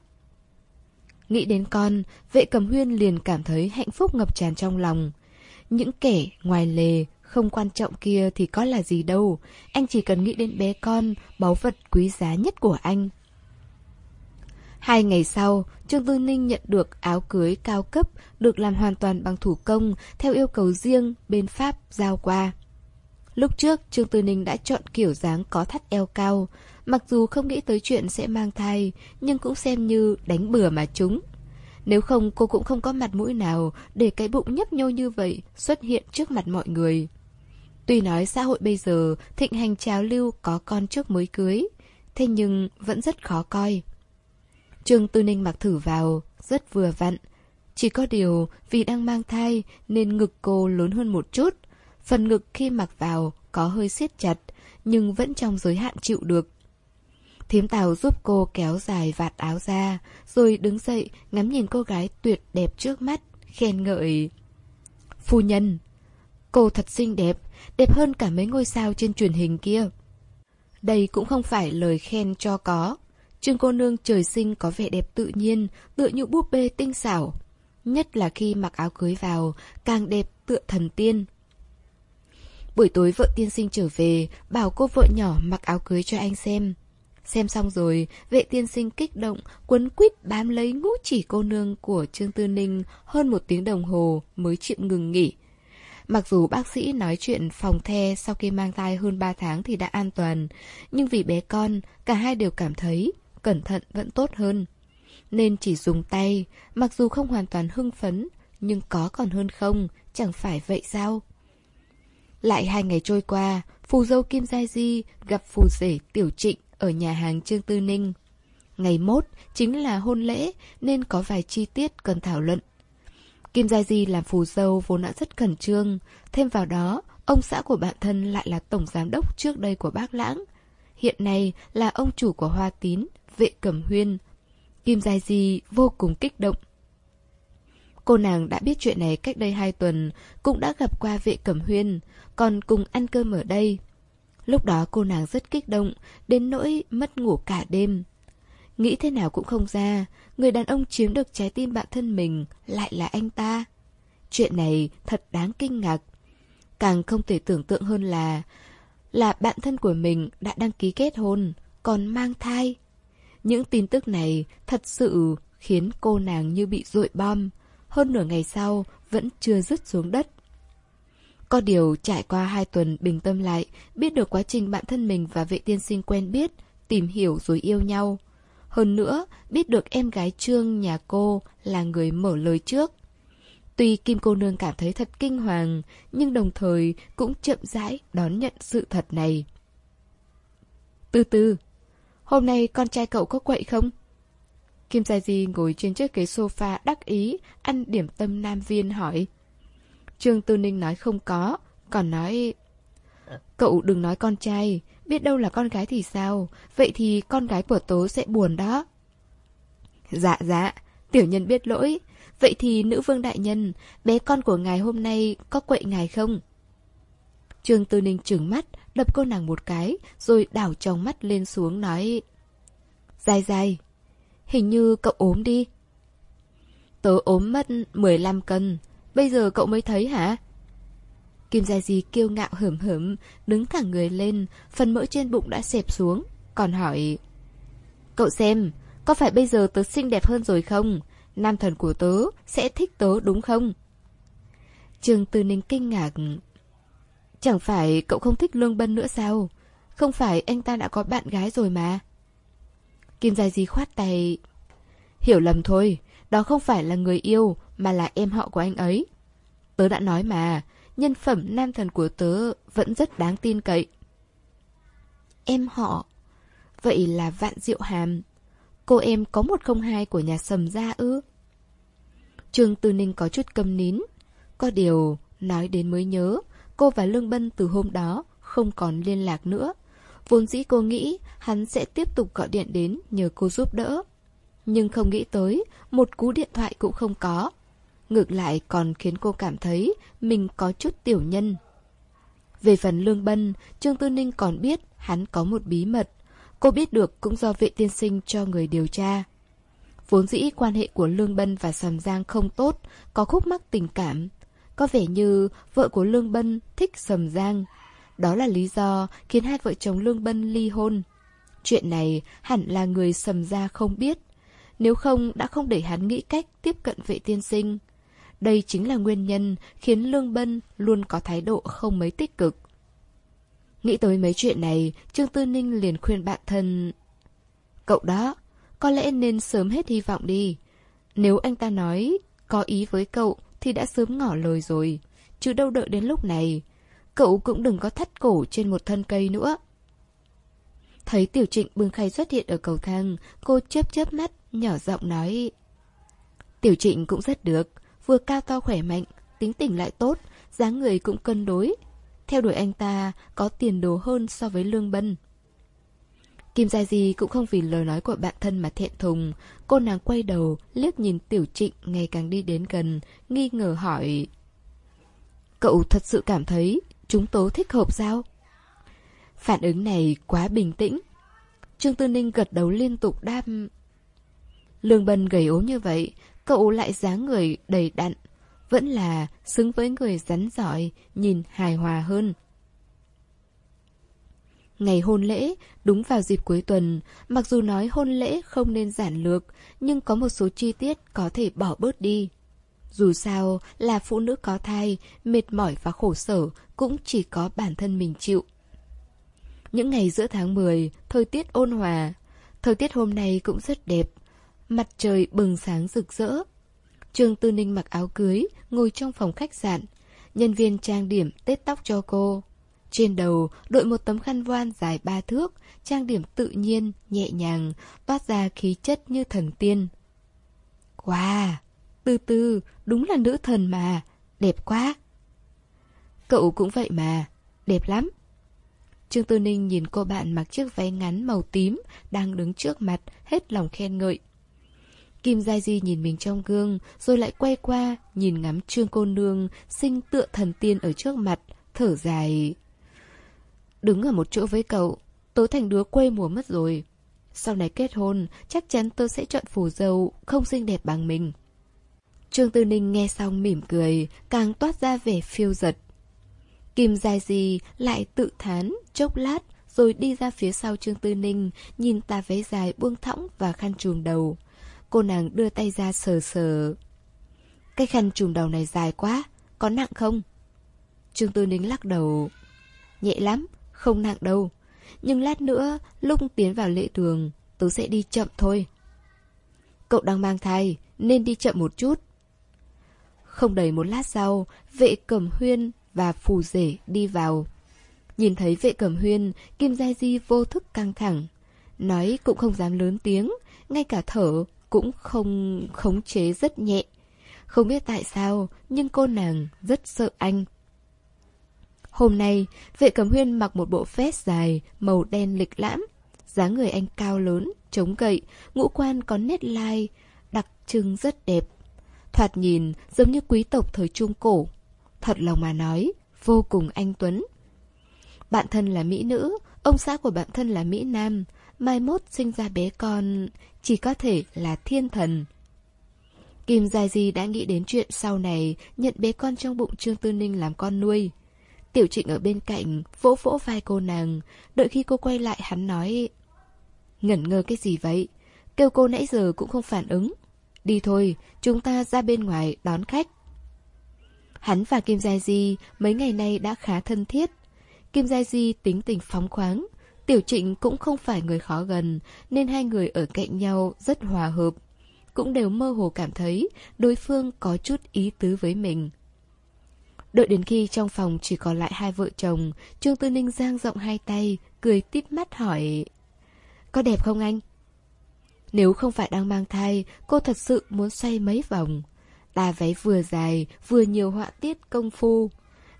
Nghĩ đến con, vệ cầm huyên liền cảm thấy hạnh phúc ngập tràn trong lòng. Những kẻ ngoài lề, không quan trọng kia thì có là gì đâu. Anh chỉ cần nghĩ đến bé con, báu vật quý giá nhất của anh. Hai ngày sau, Trương Tư Ninh nhận được áo cưới cao cấp được làm hoàn toàn bằng thủ công theo yêu cầu riêng bên Pháp giao qua. Lúc trước, Trương Tư Ninh đã chọn kiểu dáng có thắt eo cao. Mặc dù không nghĩ tới chuyện sẽ mang thai, nhưng cũng xem như đánh bừa mà chúng. Nếu không, cô cũng không có mặt mũi nào để cái bụng nhấp nhô như vậy xuất hiện trước mặt mọi người. Tuy nói xã hội bây giờ thịnh hành trào lưu có con trước mới cưới, thế nhưng vẫn rất khó coi. Trương Tư Ninh mặc thử vào, rất vừa vặn. Chỉ có điều vì đang mang thai nên ngực cô lớn hơn một chút. Phần ngực khi mặc vào có hơi siết chặt, nhưng vẫn trong giới hạn chịu được. Thiếm Tào giúp cô kéo dài vạt áo ra, rồi đứng dậy ngắm nhìn cô gái tuyệt đẹp trước mắt, khen ngợi. Phu nhân, cô thật xinh đẹp, đẹp hơn cả mấy ngôi sao trên truyền hình kia. Đây cũng không phải lời khen cho có. Trương cô nương trời sinh có vẻ đẹp tự nhiên, tựa như búp bê tinh xảo. Nhất là khi mặc áo cưới vào, càng đẹp tựa thần tiên. Buổi tối vợ tiên sinh trở về, bảo cô vợ nhỏ mặc áo cưới cho anh xem. Xem xong rồi, vệ tiên sinh kích động, quấn quýt bám lấy ngũ chỉ cô nương của Trương Tư Ninh hơn một tiếng đồng hồ mới chịu ngừng nghỉ. Mặc dù bác sĩ nói chuyện phòng the sau khi mang thai hơn 3 tháng thì đã an toàn, nhưng vì bé con, cả hai đều cảm thấy cẩn thận vẫn tốt hơn. Nên chỉ dùng tay, mặc dù không hoàn toàn hưng phấn, nhưng có còn hơn không, chẳng phải vậy sao? Lại hai ngày trôi qua, phù dâu Kim Gia Di gặp phù rể Tiểu Trịnh ở nhà hàng Trương Tư Ninh. Ngày mốt chính là hôn lễ nên có vài chi tiết cần thảo luận. Kim Gia Di làm phù dâu vốn đã rất khẩn trương, thêm vào đó, ông xã của bạn thân lại là tổng giám đốc trước đây của bác Lãng. Hiện nay là ông chủ của Hoa Tín, vệ cẩm huyên. Kim Gia Di vô cùng kích động. Cô nàng đã biết chuyện này cách đây hai tuần, cũng đã gặp qua vệ cẩm huyên, còn cùng ăn cơm ở đây. Lúc đó cô nàng rất kích động, đến nỗi mất ngủ cả đêm. Nghĩ thế nào cũng không ra, người đàn ông chiếm được trái tim bạn thân mình lại là anh ta. Chuyện này thật đáng kinh ngạc. Càng không thể tưởng tượng hơn là là bạn thân của mình đã đăng ký kết hôn, còn mang thai. Những tin tức này thật sự khiến cô nàng như bị rội bom. Hơn nửa ngày sau vẫn chưa rứt xuống đất. Có điều trải qua hai tuần bình tâm lại, biết được quá trình bạn thân mình và vệ tiên sinh quen biết, tìm hiểu rồi yêu nhau. Hơn nữa, biết được em gái Trương nhà cô là người mở lời trước. Tuy Kim cô nương cảm thấy thật kinh hoàng, nhưng đồng thời cũng chậm rãi đón nhận sự thật này. Từ từ, hôm nay con trai cậu có quậy không? Kim Gia Di ngồi trên chiếc ghế sofa đắc ý, ăn điểm tâm nam viên hỏi. Trương Tư Ninh nói không có, còn nói... Cậu đừng nói con trai, biết đâu là con gái thì sao, vậy thì con gái của tớ sẽ buồn đó. Dạ dạ, tiểu nhân biết lỗi, vậy thì nữ vương đại nhân, bé con của ngài hôm nay có quậy ngài không? Trương Tư Ninh trừng mắt, đập cô nàng một cái, rồi đảo trong mắt lên xuống nói... Dài dài, hình như cậu ốm đi. Tớ ốm mất 15 cân, Bây giờ cậu mới thấy hả? Kim Gia Di kiêu ngạo hởm hởm, đứng thẳng người lên, phần mỡ trên bụng đã xẹp xuống, còn hỏi... Cậu xem, có phải bây giờ tớ xinh đẹp hơn rồi không? Nam thần của tớ sẽ thích tớ đúng không? Trường Tư Ninh kinh ngạc. Chẳng phải cậu không thích Lương Bân nữa sao? Không phải anh ta đã có bạn gái rồi mà. Kim Gia Di khoát tay. Hiểu lầm thôi, đó không phải là người yêu, mà là em họ của anh ấy. Tớ đã nói mà, nhân phẩm nam thần của tớ vẫn rất đáng tin cậy. Em họ? Vậy là Vạn Diệu Hàm. Cô em có một không hai của nhà sầm gia ư? Trương Tư Ninh có chút câm nín. Có điều, nói đến mới nhớ, cô và Lương Bân từ hôm đó không còn liên lạc nữa. Vốn dĩ cô nghĩ hắn sẽ tiếp tục gọi điện đến nhờ cô giúp đỡ. Nhưng không nghĩ tới, một cú điện thoại cũng không có. Ngược lại còn khiến cô cảm thấy mình có chút tiểu nhân. Về phần Lương Bân, Trương Tư Ninh còn biết hắn có một bí mật. Cô biết được cũng do vệ tiên sinh cho người điều tra. Vốn dĩ quan hệ của Lương Bân và Sầm Giang không tốt, có khúc mắc tình cảm. Có vẻ như vợ của Lương Bân thích Sầm Giang. Đó là lý do khiến hai vợ chồng Lương Bân ly hôn. Chuyện này hẳn là người Sầm Gia không biết. Nếu không đã không để hắn nghĩ cách tiếp cận vệ tiên sinh. Đây chính là nguyên nhân khiến Lương Bân luôn có thái độ không mấy tích cực. Nghĩ tới mấy chuyện này, Trương Tư Ninh liền khuyên bạn thân... Cậu đó, có lẽ nên sớm hết hy vọng đi. Nếu anh ta nói có ý với cậu thì đã sớm ngỏ lời rồi, chứ đâu đợi đến lúc này. cậu cũng đừng có thắt cổ trên một thân cây nữa. Thấy Tiểu Trịnh bưng khay xuất hiện ở cầu thang, cô chớp chớp mắt, nhỏ giọng nói. Tiểu Trịnh cũng rất được, vừa cao to khỏe mạnh, tính tình lại tốt, dáng người cũng cân đối. Theo đuổi anh ta có tiền đồ hơn so với Lương Bân. Kim Gia Di cũng không vì lời nói của bạn thân mà thẹn thùng. Cô nàng quay đầu, liếc nhìn Tiểu Trịnh ngày càng đi đến gần, nghi ngờ hỏi. Cậu thật sự cảm thấy chúng tố thích hợp sao? Phản ứng này quá bình tĩnh. Trương Tư Ninh gật đầu liên tục đam. Lương Bân gầy ốm như vậy, cậu lại dáng người đầy đặn. Vẫn là xứng với người rắn giỏi, nhìn hài hòa hơn. Ngày hôn lễ, đúng vào dịp cuối tuần, mặc dù nói hôn lễ không nên giản lược, nhưng có một số chi tiết có thể bỏ bớt đi. Dù sao, là phụ nữ có thai, mệt mỏi và khổ sở cũng chỉ có bản thân mình chịu. Những ngày giữa tháng 10, thời tiết ôn hòa. Thời tiết hôm nay cũng rất đẹp. Mặt trời bừng sáng rực rỡ. Trương Tư Ninh mặc áo cưới, ngồi trong phòng khách sạn. Nhân viên trang điểm tết tóc cho cô. Trên đầu đội một tấm khăn voan dài ba thước, trang điểm tự nhiên, nhẹ nhàng, toát ra khí chất như thần tiên. Wow, từ từ, đúng là nữ thần mà, đẹp quá. Cậu cũng vậy mà, đẹp lắm. Trương Tư Ninh nhìn cô bạn mặc chiếc váy ngắn màu tím đang đứng trước mặt, hết lòng khen ngợi. Kim Gia Di nhìn mình trong gương, rồi lại quay qua, nhìn ngắm Trương Cô Nương, sinh tựa thần tiên ở trước mặt, thở dài. Đứng ở một chỗ với cậu, tớ thành đứa quê mùa mất rồi. Sau này kết hôn, chắc chắn tôi sẽ chọn phù dâu, không xinh đẹp bằng mình. Trương Tư Ninh nghe xong mỉm cười, càng toát ra vẻ phiêu giật. Kim Giai Di lại tự thán, chốc lát, rồi đi ra phía sau Trương Tư Ninh, nhìn tà váy dài buông thõng và khăn trùm đầu. Cô nàng đưa tay ra sờ sờ. Cái khăn trùm đầu này dài quá, có nặng không? Trương Tư Ninh lắc đầu. Nhẹ lắm, không nặng đâu. Nhưng lát nữa, lúc tiến vào lễ đường, tớ sẽ đi chậm thôi. Cậu đang mang thai, nên đi chậm một chút. Không đầy một lát sau, vệ cẩm huyên và phù rể đi vào. Nhìn thấy vệ cẩm huyên, Kim Gia Di vô thức căng thẳng. Nói cũng không dám lớn tiếng, ngay cả thở cũng không khống chế rất nhẹ. Không biết tại sao, nhưng cô nàng rất sợ anh. Hôm nay, vệ cẩm huyên mặc một bộ vest dài, màu đen lịch lãm. dáng người anh cao lớn, chống gậy, ngũ quan có nét lai, đặc trưng rất đẹp. Thoạt nhìn giống như quý tộc thời Trung Cổ. Thật lòng mà nói, vô cùng anh Tuấn. Bạn thân là Mỹ nữ, ông xã của bạn thân là Mỹ Nam. Mai mốt sinh ra bé con, chỉ có thể là thiên thần. Kim Gia Di đã nghĩ đến chuyện sau này nhận bé con trong bụng Trương Tư Ninh làm con nuôi. Tiểu trịnh ở bên cạnh, vỗ vỗ vai cô nàng, đợi khi cô quay lại hắn nói Ngẩn ngơ cái gì vậy? Kêu cô nãy giờ cũng không phản ứng. Đi thôi, chúng ta ra bên ngoài đón khách. Hắn và Kim Gia Di mấy ngày nay đã khá thân thiết. Kim Gia Di tính tình phóng khoáng, Tiểu Trịnh cũng không phải người khó gần, nên hai người ở cạnh nhau rất hòa hợp. Cũng đều mơ hồ cảm thấy đối phương có chút ý tứ với mình. Đợi đến khi trong phòng chỉ còn lại hai vợ chồng, Trương Tư Ninh giang rộng hai tay, cười tít mắt hỏi Có đẹp không anh? Nếu không phải đang mang thai, cô thật sự muốn xoay mấy vòng. Tà váy vừa dài, vừa nhiều họa tiết công phu.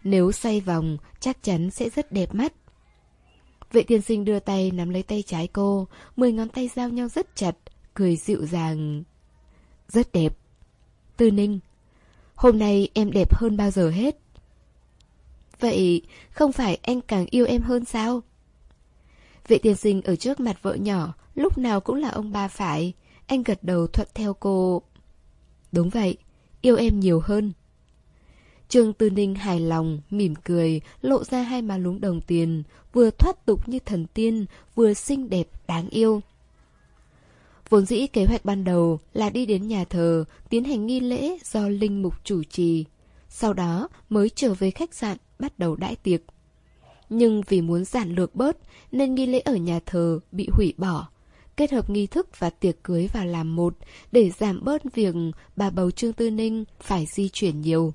Nếu xoay vòng, chắc chắn sẽ rất đẹp mắt. Vệ tiên sinh đưa tay nắm lấy tay trái cô, mười ngón tay giao nhau rất chặt, cười dịu dàng. Rất đẹp. Tư Ninh, hôm nay em đẹp hơn bao giờ hết. Vậy không phải anh càng yêu em hơn sao? Vệ tiên sinh ở trước mặt vợ nhỏ, lúc nào cũng là ông ba phải. Anh gật đầu thuận theo cô. Đúng vậy, yêu em nhiều hơn. Trương Tư Ninh hài lòng, mỉm cười, lộ ra hai má lúng đồng tiền, vừa thoát tục như thần tiên, vừa xinh đẹp, đáng yêu. Vốn dĩ kế hoạch ban đầu là đi đến nhà thờ, tiến hành nghi lễ do Linh Mục chủ trì. Sau đó mới trở về khách sạn, bắt đầu đãi tiệc. Nhưng vì muốn giản lược bớt, nên nghi lễ ở nhà thờ bị hủy bỏ. Kết hợp nghi thức và tiệc cưới vào làm một, để giảm bớt việc bà bầu Trương Tư Ninh phải di chuyển nhiều.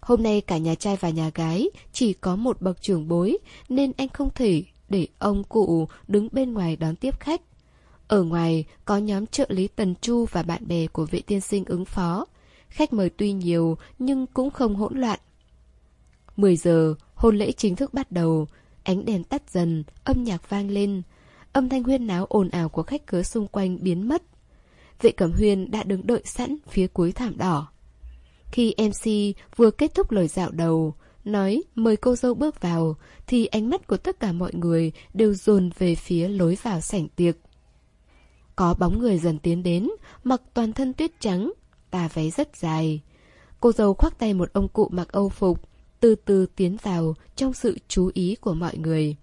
Hôm nay cả nhà trai và nhà gái chỉ có một bậc trưởng bối, nên anh không thể để ông cụ đứng bên ngoài đón tiếp khách. Ở ngoài có nhóm trợ lý Tần Chu và bạn bè của vệ tiên sinh ứng phó. Khách mời tuy nhiều, nhưng cũng không hỗn loạn. 10 giờ, hôn lễ chính thức bắt đầu. Ánh đèn tắt dần, âm nhạc vang lên. Âm thanh huyên náo ồn ào của khách cớ xung quanh biến mất. Vệ Cẩm Huyên đã đứng đợi sẵn phía cuối thảm đỏ. Khi MC vừa kết thúc lời dạo đầu, nói mời cô dâu bước vào, thì ánh mắt của tất cả mọi người đều dồn về phía lối vào sảnh tiệc. Có bóng người dần tiến đến, mặc toàn thân tuyết trắng, tà váy rất dài. Cô dâu khoác tay một ông cụ mặc âu phục, từ từ tiến vào trong sự chú ý của mọi người.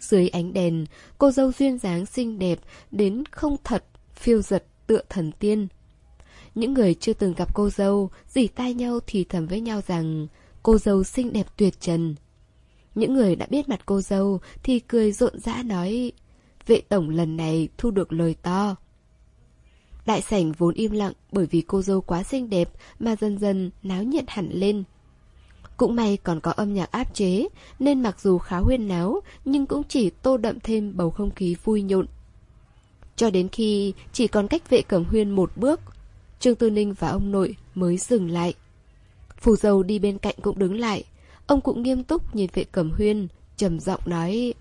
Dưới ánh đèn, cô dâu duyên dáng xinh đẹp đến không thật, phiêu giật tựa thần tiên. Những người chưa từng gặp cô dâu, dỉ tai nhau thì thầm với nhau rằng cô dâu xinh đẹp tuyệt trần. Những người đã biết mặt cô dâu thì cười rộn rã nói vệ tổng lần này thu được lời to. Đại sảnh vốn im lặng bởi vì cô dâu quá xinh đẹp mà dần dần náo nhiệt hẳn lên. Cũng may còn có âm nhạc áp chế, nên mặc dù khá huyên náo, nhưng cũng chỉ tô đậm thêm bầu không khí vui nhộn. Cho đến khi chỉ còn cách vệ cẩm huyên một bước, Trương Tư Ninh và ông nội mới dừng lại. Phù dâu đi bên cạnh cũng đứng lại, ông cũng nghiêm túc nhìn vệ cẩm huyên, trầm giọng nói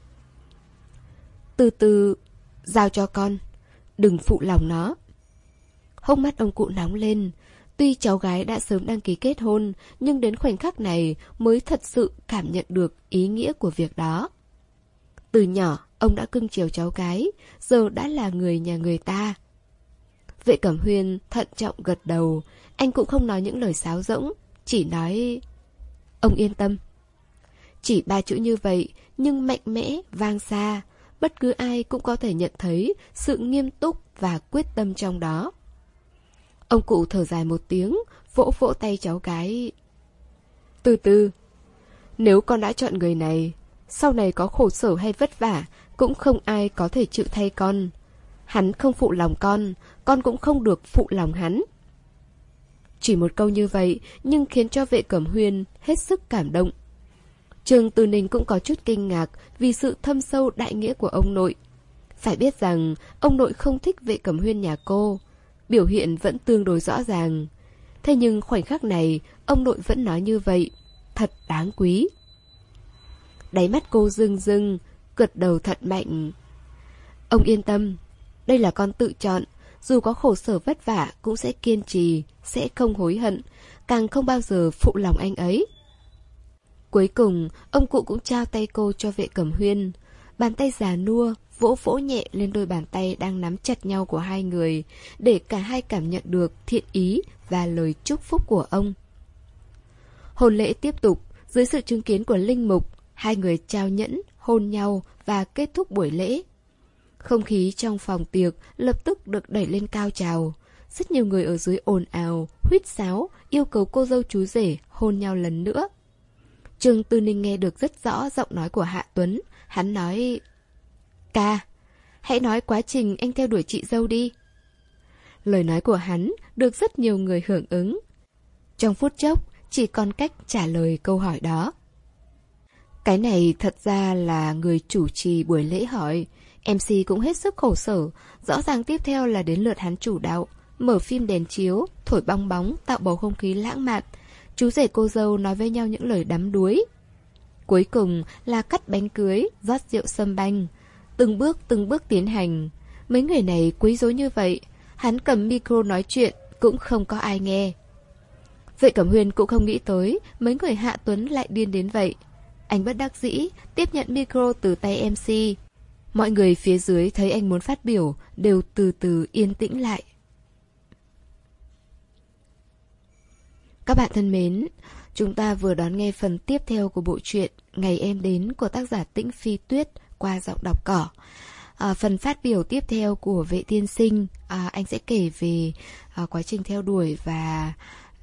từ từ, giao cho con, đừng phụ lòng nó. Hốc mắt ông cụ nóng lên, tuy cháu gái đã sớm đăng ký kết hôn, nhưng đến khoảnh khắc này mới thật sự cảm nhận được ý nghĩa của việc đó. Từ nhỏ, ông đã cưng chiều cháu gái, giờ đã là người nhà người ta. Vệ Cẩm Huyên thận trọng gật đầu, anh cũng không nói những lời sáo rỗng, chỉ nói... Ông yên tâm. Chỉ ba chữ như vậy, nhưng mạnh mẽ, vang xa, bất cứ ai cũng có thể nhận thấy sự nghiêm túc và quyết tâm trong đó. Ông cụ thở dài một tiếng, vỗ vỗ tay cháu gái. Từ từ, nếu con đã chọn người này, sau này có khổ sở hay vất vả, cũng không ai có thể chịu thay con. Hắn không phụ lòng con, con cũng không được phụ lòng hắn. Chỉ một câu như vậy, nhưng khiến cho vệ cẩm huyên hết sức cảm động. Trường từ Ninh cũng có chút kinh ngạc vì sự thâm sâu đại nghĩa của ông nội. Phải biết rằng, ông nội không thích vệ cẩm huyên nhà cô. Biểu hiện vẫn tương đối rõ ràng. Thế nhưng khoảnh khắc này, ông nội vẫn nói như vậy. Thật đáng quý. Đáy mắt cô rưng rưng, gật đầu thật mạnh. Ông yên tâm, đây là con tự chọn, dù có khổ sở vất vả cũng sẽ kiên trì, sẽ không hối hận, càng không bao giờ phụ lòng anh ấy. Cuối cùng, ông cụ cũng trao tay cô cho vệ cẩm huyên. Bàn tay già nua, vỗ vỗ nhẹ lên đôi bàn tay đang nắm chặt nhau của hai người, để cả hai cảm nhận được thiện ý và lời chúc phúc của ông. Hôn lễ tiếp tục, dưới sự chứng kiến của Linh Mục, hai người trao nhẫn, hôn nhau và kết thúc buổi lễ. Không khí trong phòng tiệc lập tức được đẩy lên cao trào. Rất nhiều người ở dưới ồn ào, huýt sáo, yêu cầu cô dâu chú rể hôn nhau lần nữa. Trương Tư Ninh nghe được rất rõ giọng nói của Hạ Tuấn. Hắn nói... Ca, hãy nói quá trình anh theo đuổi chị dâu đi. Lời nói của hắn được rất nhiều người hưởng ứng. Trong phút chốc, chỉ còn cách trả lời câu hỏi đó. Cái này thật ra là người chủ trì buổi lễ hỏi. MC cũng hết sức khổ sở. Rõ ràng tiếp theo là đến lượt hắn chủ đạo. Mở phim đèn chiếu, thổi bong bóng, tạo bầu không khí lãng mạn. Chú rể cô dâu nói với nhau những lời đắm đuối. Cuối cùng là cắt bánh cưới, rót rượu sâm banh. Từng bước từng bước tiến hành. Mấy người này quấy rối như vậy, hắn cầm micro nói chuyện, cũng không có ai nghe. Vệ Cẩm Huyền cũng không nghĩ tới mấy người Hạ Tuấn lại điên đến vậy. Anh bất đắc dĩ, tiếp nhận micro từ tay MC. Mọi người phía dưới thấy anh muốn phát biểu, đều từ từ yên tĩnh lại. Các bạn thân mến, chúng ta vừa đón nghe phần tiếp theo của bộ truyện Ngày em đến của tác giả Tĩnh Phi Tuyết qua giọng đọc cỏ. À, phần phát biểu tiếp theo của vệ tiên sinh, à, anh sẽ kể về à, quá trình theo đuổi và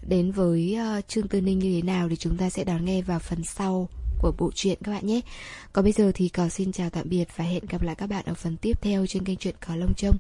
đến với uh, Trương Tư Ninh như thế nào thì chúng ta sẽ đón nghe vào phần sau của bộ truyện các bạn nhé. Còn bây giờ thì cò xin chào tạm biệt và hẹn gặp lại các bạn ở phần tiếp theo trên kênh truyện cò Lông Trông.